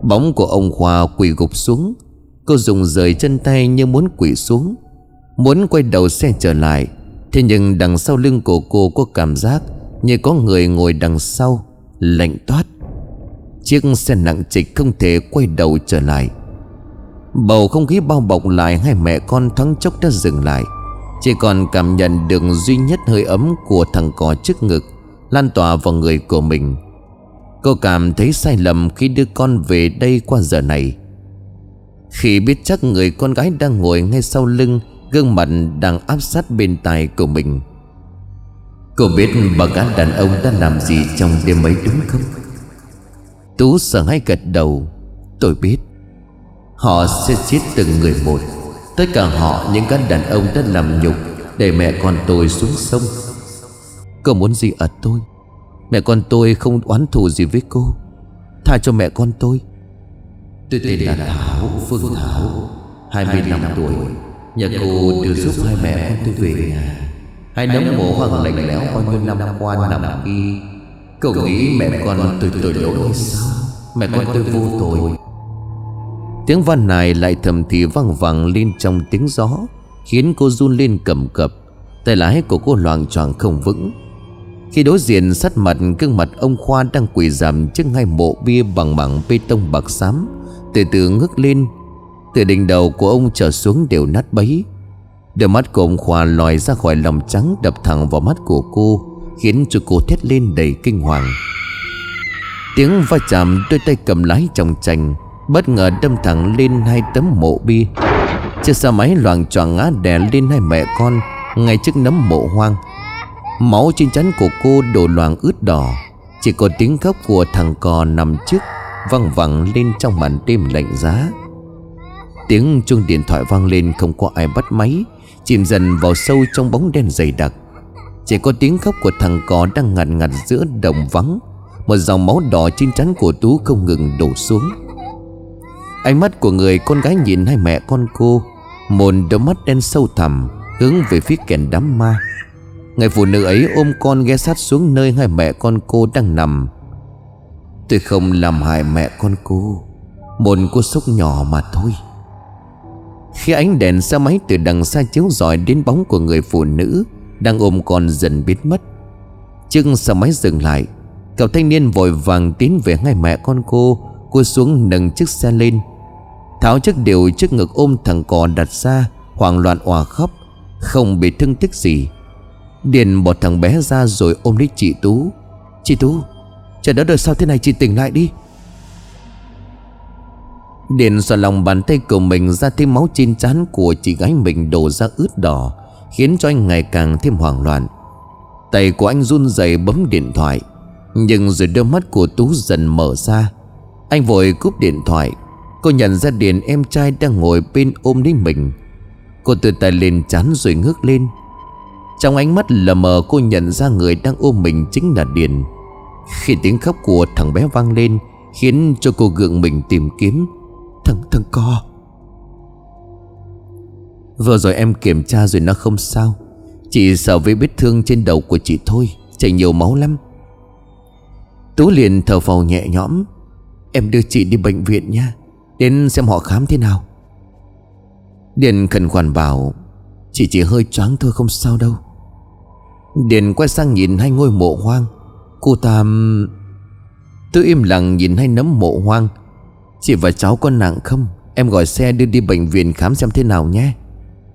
Bóng của ông Khoa quỳ gục xuống, Cô dùng rời chân tay như muốn quỳ xuống, Muốn quay đầu xe trở lại. Thế nhưng đằng sau lưng của cô có cảm giác Như có người ngồi đằng sau. Lạnh toát. Chiếc xe nặng trịch không thể quay đầu trở lại. Bầu không khí bao bọc lại, Hai mẹ con thoáng chốc đã dừng lại. Chỉ còn cảm nhận được duy nhất hơi ấm Của thằng cò trước ngực, Lan tỏa vào người của mình. Cô cảm thấy sai lầm khi đưa con về đây qua giờ này. Khi biết chắc người con gái đang ngồi ngay sau lưng, Gương mặt đang áp sát bên tai của mình. Cô biết bà gã đàn ông đã làm gì trong đêm ấy đúng không? Tú sợ hãi gật đầu. Tôi biết. Họ sẽ giết từng người một. Tất cả họ, những gã đàn ông đã làm nhục, Để mẹ con tôi xuống sông. Cô muốn gì ở tôi? Mẹ con tôi không oán thù gì với cô. Tha cho mẹ con tôi. Tôi tên là Thảo Phương Thảo 25 tuổi. Nhà cô đưa giúp hai mẹ con tôi về nhà. Hai nấm mồ hoang lạnh lẽo bao nhiêu năm qua nằm kia? Cậu nghĩ mẹ con tôi tội lỗi hay sao? Mẹ con tôi vô tội Tiếng van này lại thầm thì văng vẳng lên trong tiếng gió Khiến cô run lên cầm cập. Tay lái của cô loạn choạng không vững. Khi đối diện sát mặt gương mặt ông Khoa đang quỳ giảm trước hai mộ bia bằng mảng bê tông bạc xám. Từ từ ngước lên. Từ đỉnh đầu của ông trở xuống đều nát bấy Đôi mắt của ông Khoa lòi ra khỏi lòng trắng Đập thẳng vào mắt của cô, Khiến cho cô thét lên đầy kinh hoàng. Tiếng va chạm đôi tay cầm lái trong chành, Bất ngờ đâm thẳng lên hai tấm mộ bia Chiếc xe máy loạn choạng ngã đè lên hai mẹ con, Ngay trước nấm mộ hoang. Máu trên chắn của cô đổ loạn ướt đỏ. Chỉ có tiếng khóc của thằng cò nằm trước Văng vẳng lên trong màn đêm lạnh giá. Tiếng chuông điện thoại vang lên, không có ai bắt máy, Chìm dần vào sâu trong bóng đen dày đặc. Chỉ có tiếng khóc của thằng cò đang ngặt ngặt giữa đồng vắng, Một dòng máu đỏ trên trán của Tú không ngừng đổ xuống. Ánh mắt của người con gái nhìn hai mẹ con cô, Một đôi mắt đen sâu thẳm Hướng về phía kèn đám ma. Người phụ nữ ấy ôm con ghé sát xuống nơi hai mẹ con cô đang nằm. Tôi không làm hại mẹ con cô, Một cô sốc nhỏ mà thôi khi ánh đèn xe máy từ đằng xa chiếu rọi đến bóng của người phụ nữ Đang ôm con dần biến mất. Chưng xe máy dừng lại. Cậu thanh niên vội vàng tiến về ngay mẹ con cô Cô xuống nâng chiếc xe lên. Tháo chiếc điều trước ngực ôm thằng cò đặt ra, Hoảng loạn òa khóc, Không bị thương tích gì. Điền bỏ thằng bé ra rồi ôm lấy chị Tú. Chị Tú, Trời đất đời sao thế này? Chị tỉnh lại đi. Điền xoa lòng bàn tay của mình ra thêm máu trên trán của chị gái mình đổ ra ướt đỏ, Khiến cho anh ngày càng thêm hoảng loạn. Tay của anh run rẩy bấm điện thoại, Nhưng rồi đôi mắt của Tú dần mở ra. Anh vội cúp điện thoại, Cô nhận ra Điền em trai đang ngồi bên ôm lấy mình. Cô từ tay lên chán rồi ngước lên. Trong ánh mắt lờ mờ, cô nhận ra người đang ôm mình chính là Điền. Khi tiếng khóc của thằng bé vang lên, Khiến cho cô gượng mình tìm kiếm. Thằng thằng co. Vừa rồi em kiểm tra rồi nó không sao. Chỉ sợ với vết thương trên đầu của chị thôi, Chảy nhiều máu lắm. Tú liền thở phào nhẹ nhõm. Em đưa chị đi bệnh viện nha, Đến xem họ khám thế nào. Điền khẩn khoản bảo, Chị chỉ hơi choáng thôi không sao đâu. Điền quay sang nhìn hai ngôi mộ hoang. Cô ta Tôi im lặng nhìn hai nấm mộ hoang. Chị và cháu có nặng không? Em gọi xe đưa đi bệnh viện khám xem thế nào nhé.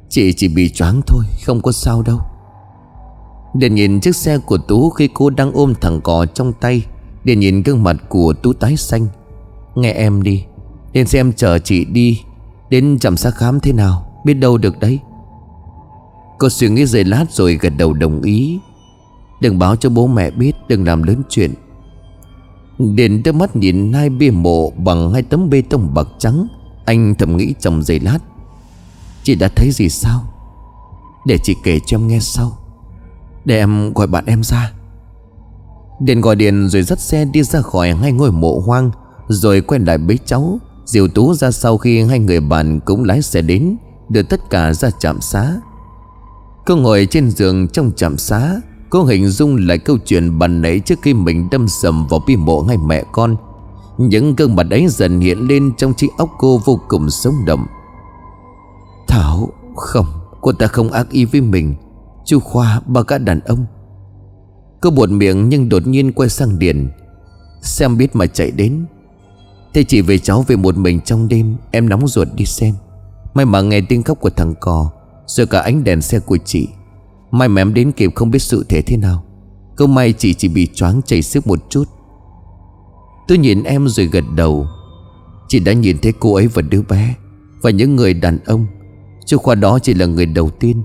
Chị chỉ bị choáng thôi, Không có sao đâu. Điền nhìn chiếc xe của Tú Khi cô đang ôm thằng cò trong tay Điền nhìn gương mặt của Tú tái xanh. Nghe em đi, Đến xem chờ chị đi, Đến chăm sóc khám thế nào, Biết đâu được đấy. Cô suy nghĩ giây lát rồi gật đầu đồng ý. Đừng báo cho bố mẹ biết, Đừng làm lớn chuyện. Điền đưa mắt nhìn hai bia mộ Bằng hai tấm bê tông bạc trắng. Anh thầm nghĩ trong giây lát. Chị đã thấy gì sao? Để chị kể cho em nghe sau. Để em gọi bạn em ra. Điền gọi điện rồi dắt xe đi ra khỏi hai ngôi mộ hoang, Rồi quay lại bế cháu. Diều Tú ra sau khi hai người bạn cũng lái xe đến, Đưa tất cả ra trạm xá. Cô ngồi trên giường trong trạm xá Cô hình dung lại câu chuyện bàn nãy trước khi mình đâm sầm vào bi mộ ngay mẹ con. Những gương mặt ấy dần hiện lên trong trí óc cô vô cùng sống động. Thảo, Không, Cô ta không ác ý với mình. Chú Khoa, ba cả đàn ông. Cô buồn miệng nhưng đột nhiên quay sang Điền. Xem biết mà chạy đến. Thế chị về cháu về một mình trong đêm, Em nóng ruột đi xem. May mà nghe tiếng khóc của thằng cò, Rồi cả ánh đèn xe của chị. May mà em đến kịp không biết sự thể thế nào. Câu may chị chỉ bị choáng chảy sức một chút. Tôi nhìn em rồi gật đầu. Chị đã nhìn thấy cô ấy và đứa bé, Và những người đàn ông. Chứ khoa đó chỉ là người đầu tiên.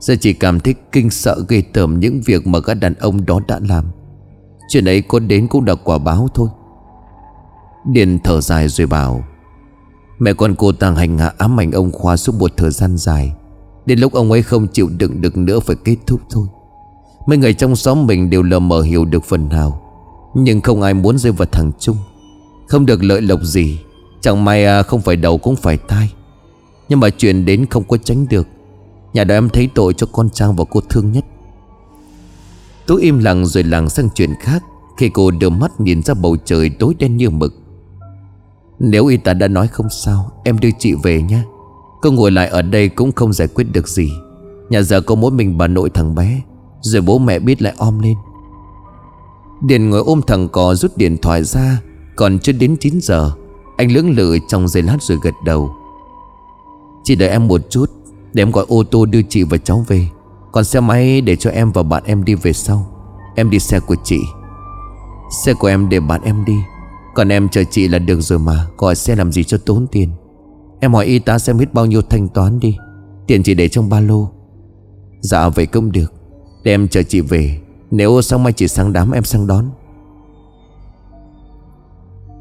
Giờ chỉ cảm thấy kinh sợ ghê tởm Những việc mà các đàn ông đó đã làm. Chuyện ấy có đến cũng đọc quả báo thôi. Điền thở dài rồi bảo, Mẹ con cô tàng hành hạ ám ảnh ông Khoa suốt một thời gian dài. Đến lúc ông ấy không chịu đựng được nữa phải kết thúc thôi. Mấy người trong xóm mình đều lờ mờ hiểu được phần nào. Nhưng không ai muốn rơi vào thằng Trung. Không được lợi lộc gì. Chẳng may à, không phải đầu cũng phải tai. Nhưng mà chuyện đến không có tránh được. Nhà đó em thấy tội cho con Trang và cô thương nhất. Tú im lặng rồi lặng sang chuyện khác Khi cô đưa mắt nhìn ra bầu trời tối đen như mực. Nếu y tá đã nói không sao Em đưa chị về nhé. Cô ngồi lại ở đây cũng không giải quyết được gì. Nhà giờ có mỗi mình bà nội thằng bé, Rồi bố mẹ biết lại om lên. Điền ngồi ôm thằng cò rút điện thoại ra, Còn chưa đến 9 giờ, Anh lưỡng lự trong giây lát rồi gật đầu. Chị đợi em một chút, Để em gọi ô tô đưa chị và cháu về. Còn xe máy để cho em và bạn em đi về sau. Em đi xe của chị. Xe của em để bạn em đi. Còn em chờ chị là được rồi mà, Gọi xe làm gì cho tốn tiền. Em hỏi y tá xem hết bao nhiêu thanh toán đi. Tiền chỉ để trong ba lô. Dạ vậy cũng được. Để em chờ chị về. Nếu sáng mai chị sang đám, em sang đón.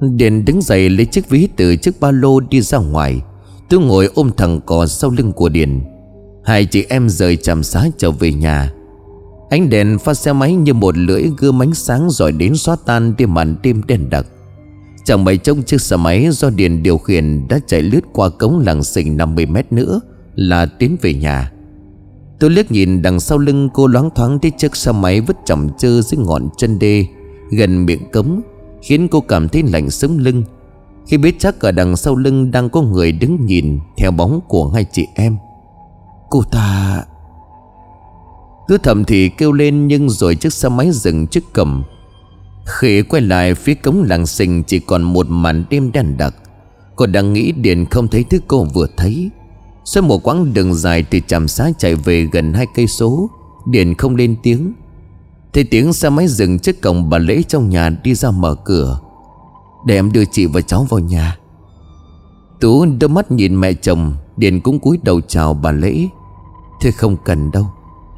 Điền đứng dậy lấy chiếc ví từ chiếc ba lô đi ra ngoài. Tôi ngồi ôm thằng cò sau lưng của Điền. Hai chị em rời chạm xá trở về nhà. Ánh đèn pha xe máy như một lưỡi gươm ánh sáng rồi đến xóa tan đi màn đêm đen đặc. Chẳng mấy trông chiếc xe máy do Điền điều khiển đã chạy lướt qua cống làng xình 50 mét nữa là tiến về nhà. Tôi liếc nhìn đằng sau lưng cô loáng thoáng thấy chiếc xe máy vứt chầm chơ dưới ngọn chân đê, gần miệng cống, khiến cô cảm thấy lạnh sống lưng. Khi biết chắc ở đằng sau lưng đang có người đứng nhìn theo bóng của hai chị em. Cô ta... Tú thầm thì kêu lên nhưng rồi chiếc xe máy dừng trước cầm khi quay lại phía cống làng sinh chỉ còn một màn đêm đen đặc. Cô đang nghĩ Điền không thấy thứ cô vừa thấy. Sau một quãng đường dài thì chạm xá chạy về gần hai cây số. Điền không lên tiếng. Thấy tiếng xe máy dừng trước cổng bà lễ trong nhà đi ra mở cửa. Để em đưa chị và cháu vào nhà. Tú đôi mắt nhìn mẹ chồng Điền cũng cúi đầu chào bà lễ. Thế không cần đâu.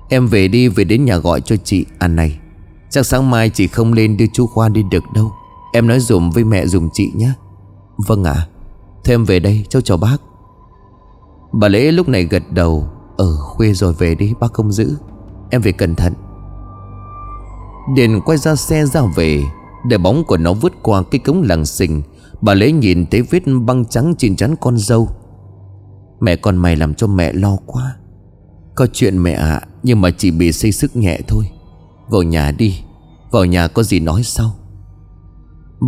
Em về đi, về đến nhà gọi cho chị À này. Chắc sáng mai chị không lên đưa chú Khoa đi được đâu. Em nói dùm với mẹ dùm chị nhé Vâng ạ. À. Về đây cháu chào bác. Bà lễ lúc này gật đầu. Ờ khuya rồi về đi bác không giữ. Em về cẩn thận. Điền quay ra xe ra về. Để bóng của nó vứt qua cái cống làng xình. Bà lễ nhìn thấy vết băng trắng trên chắn con dâu. Mẹ con mày làm cho mẹ lo quá. Có chuyện mẹ ạ à, Nhưng mà chỉ bị xây sức nhẹ thôi. Vào nhà đi, Vào nhà có gì nói sau.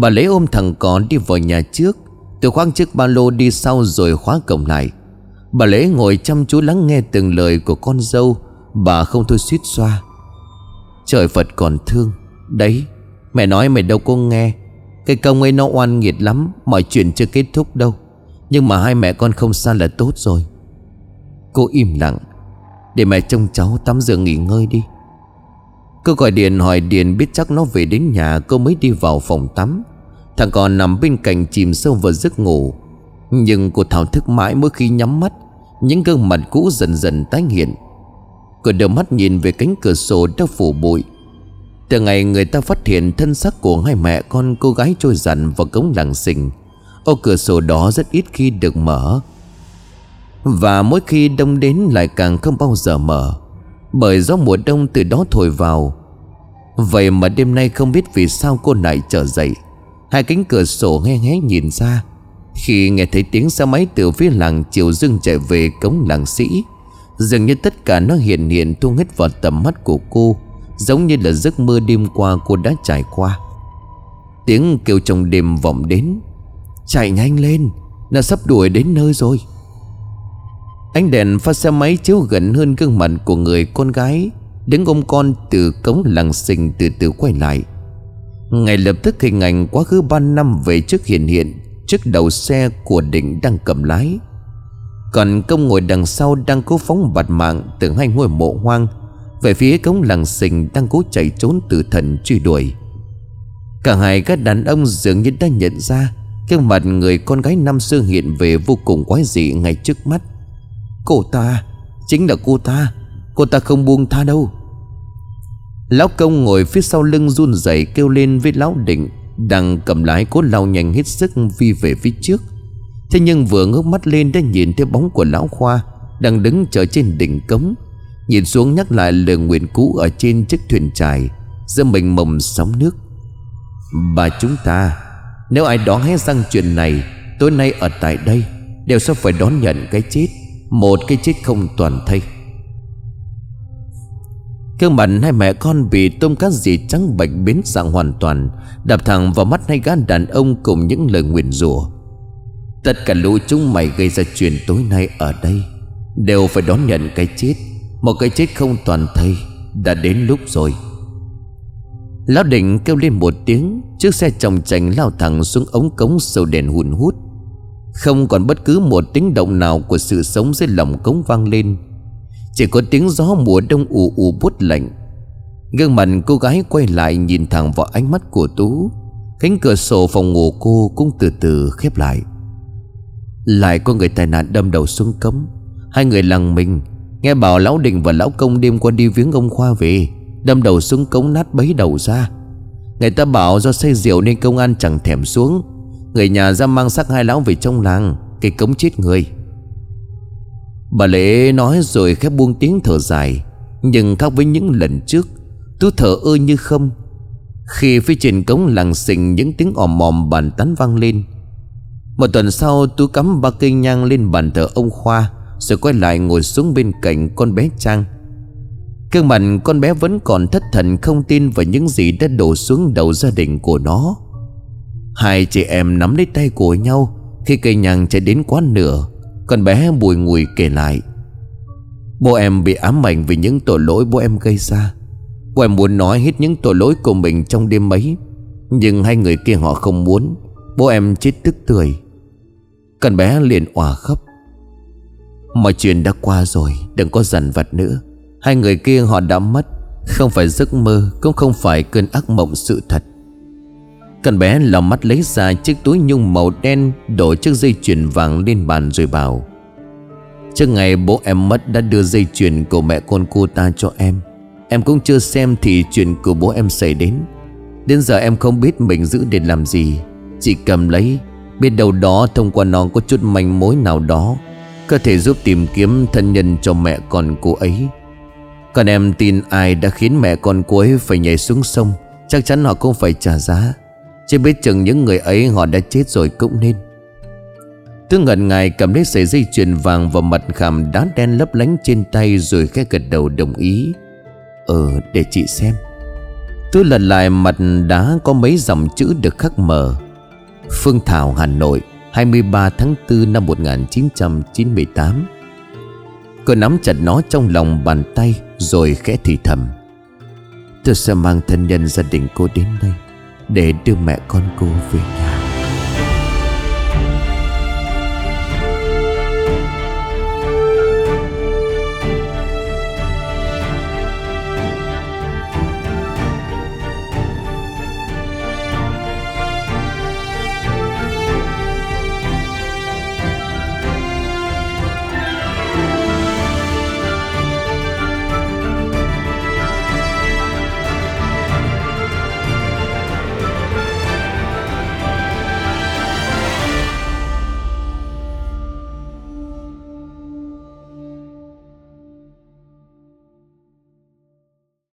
Bà lấy ôm thằng con đi vào nhà trước Tôi khoác chiếc ba lô đi sau rồi khóa cổng lại. Bà lễ ngồi chăm chú lắng nghe từng lời của con dâu, Bà không thôi suýt xoa. Trời Phật còn thương, Đấy, Mẹ nói mày đâu có nghe. Cái công ấy nó oan nghiệt lắm, Mọi chuyện chưa kết thúc đâu. Nhưng mà hai mẹ con không xa là tốt rồi. Cô im lặng, Để mẹ trông cháu tắm rửa nghỉ ngơi đi. Cô gọi Điền hỏi Điền biết chắc nó về đến nhà Cô mới đi vào phòng tắm. Thằng con nằm bên cạnh chìm sâu vào giấc ngủ. Nhưng cô thảo thức mãi mỗi khi nhắm mắt, Những gương mặt cũ dần dần tái hiện. Cô đưa mắt nhìn về cánh cửa sổ đã phủ bụi. Từ ngày người ta phát hiện thân xác của hai mẹ con, cô gái trôi dặn vào cống làng sình Ô, cửa sổ đó rất ít khi được mở. Và mỗi khi đông đến lại càng không bao giờ mở. Bởi gió mùa đông từ đó thổi vào. Vậy mà đêm nay không biết vì sao cô lại trở dậy. Hai cánh cửa sổ nghe hé nhìn ra. Khi nghe thấy tiếng xe máy từ phía làng chiều Dương chạy về cống làng sĩ, Dường như tất cả nó hiện hiện thu hết vào tầm mắt của cô, Giống như là giấc mơ đêm qua cô đã trải qua. Tiếng kêu trong đêm vọng đến. Chạy nhanh lên, Nó sắp đuổi đến nơi rồi. Ánh đèn pha xe máy chiếu gần hơn gương mặt của người con gái. Đứng ôm con từ cống làng xình từ từ quay lại. Ngay lập tức hình ảnh quá khứ ba năm về trước hiện hiện, Trước đầu xe của định đang cầm lái. Còn công ngồi đằng sau đang cố phóng bạt mạng Từ hai ngôi mộ hoang, Về phía cống làng sình đang cố chạy trốn từ thần truy đuổi. Cả hai các đàn ông dường như đã nhận ra cái mặt người con gái năm xưa hiện về vô cùng quái dị ngay trước mắt. Cô ta, Chính là cô ta. Cô ta không buông tha đâu. Lão công ngồi phía sau lưng run rẩy kêu lên với lão định, Đang cầm lái cố lao nhanh hết sức vi về phía trước. Thế nhưng vừa ngước mắt lên đã nhìn thấy bóng của lão Khoa Đang đứng chờ trên đỉnh cống. Nhìn xuống nhắc lại lời nguyện cũ ở trên chiếc thuyền trài, Giữa mình mầm sóng nước. Bà chúng ta, Nếu ai đó hé răng chuyện này, Tối nay ở tại đây, Đều sẽ phải đón nhận cái chết, Một cái chết không toàn thây. Cơ mặt hai mẹ con bị tôm cá gì trắng bạch biến dạng hoàn toàn Đập thẳng vào mắt hai gã đàn ông cùng những lời nguyền rủa. Tất cả lũ chúng mày gây ra chuyện tối nay ở đây Đều phải đón nhận cái chết. Một cái chết không toàn thây, Đã đến lúc rồi. Lão định kêu lên một tiếng, Chiếc xe chồng chành lao thẳng xuống ống cống sâu đèn hùn hút. Không còn bất cứ một tiếng động nào Của sự sống dưới lòng cống vang lên. Chỉ có tiếng gió mùa đông ù ù bút lạnh. Gương mặt cô gái quay lại nhìn thẳng vào ánh mắt của Tú. Cánh cửa sổ phòng ngủ cô cũng từ từ khép lại. Lại có người tai nạn đâm đầu xuống cấm. Hai người lằng mình, Nghe bảo Lão Đình và Lão Công đêm qua đi viếng ông Khoa về, Đâm đầu xuống cống nát bấy đầu ra. Người ta bảo do say rượu nên công an chẳng thèm xuống. Người nhà ra mang xác hai lão về trong làng Cái cống chết người. Bà Lệ nói rồi khép buông tiếng thở dài. Nhưng khác với những lần trước, Tú thở ơ như không. Khi phía trên cống làng xình những tiếng òm mòm bàn tán vang lên. Một tuần sau, Tú cắm ba cây nhang lên bàn thờ ông Khoa, Rồi quay lại ngồi xuống bên cạnh con bé Trang. Cương mặt con bé vẫn còn thất thần không tin vào những gì đã đổ xuống đầu gia đình của nó. Hai chị em nắm lấy tay của nhau Khi cây nhang chạy đến quá nửa. Con bé bùi ngùi kể lại. Bố em bị ám ảnh vì những tội lỗi bố em gây ra. Bố em muốn nói hết những tội lỗi của mình trong đêm ấy, Nhưng hai người kia họ không muốn. Bố em chết tức tươi Con bé liền òa khóc. Mọi chuyện đã qua rồi, Đừng có dằn vặt nữa. Hai người kia họ đã mất, Không phải giấc mơ, Cũng không phải cơn ác mộng sự thật. Con bé lò mắt lấy ra chiếc túi nhung màu đen, Đổ chiếc dây chuyền vàng lên bàn rồi bảo, Trước ngày bố em mất đã đưa dây chuyền của mẹ con cô ta cho em. Em cũng chưa xem thì chuyện của bố em xảy đến. Đến giờ em không biết mình giữ để làm gì. Chỉ cầm lấy, Biết đâu đó thông qua nó có chút manh mối nào đó, Có thể giúp tìm kiếm thân nhân cho mẹ con cô ấy. Còn em tin ai đã khiến mẹ con cô ấy phải nhảy xuống sông, Chắc chắn họ cũng phải trả giá. Chỉ biết chừng những người ấy họ đã chết rồi cũng nên. Tư ngẩn ngài cầm lấy sợi dây chuyền vàng và mặt khảm đá đen lấp lánh trên tay rồi khẽ gật đầu đồng ý. Ờ để chị xem. Tôi lật lại mặt đá có mấy dòng chữ được khắc mờ. Phương Thảo, Hà Nội 23 tháng 4 năm 1998 Cô nắm chặt nó trong lòng bàn tay Rồi khẽ thì thầm. Tôi sẽ mang thân nhân gia đình cô đến đây. Để đưa mẹ con cô về nhà.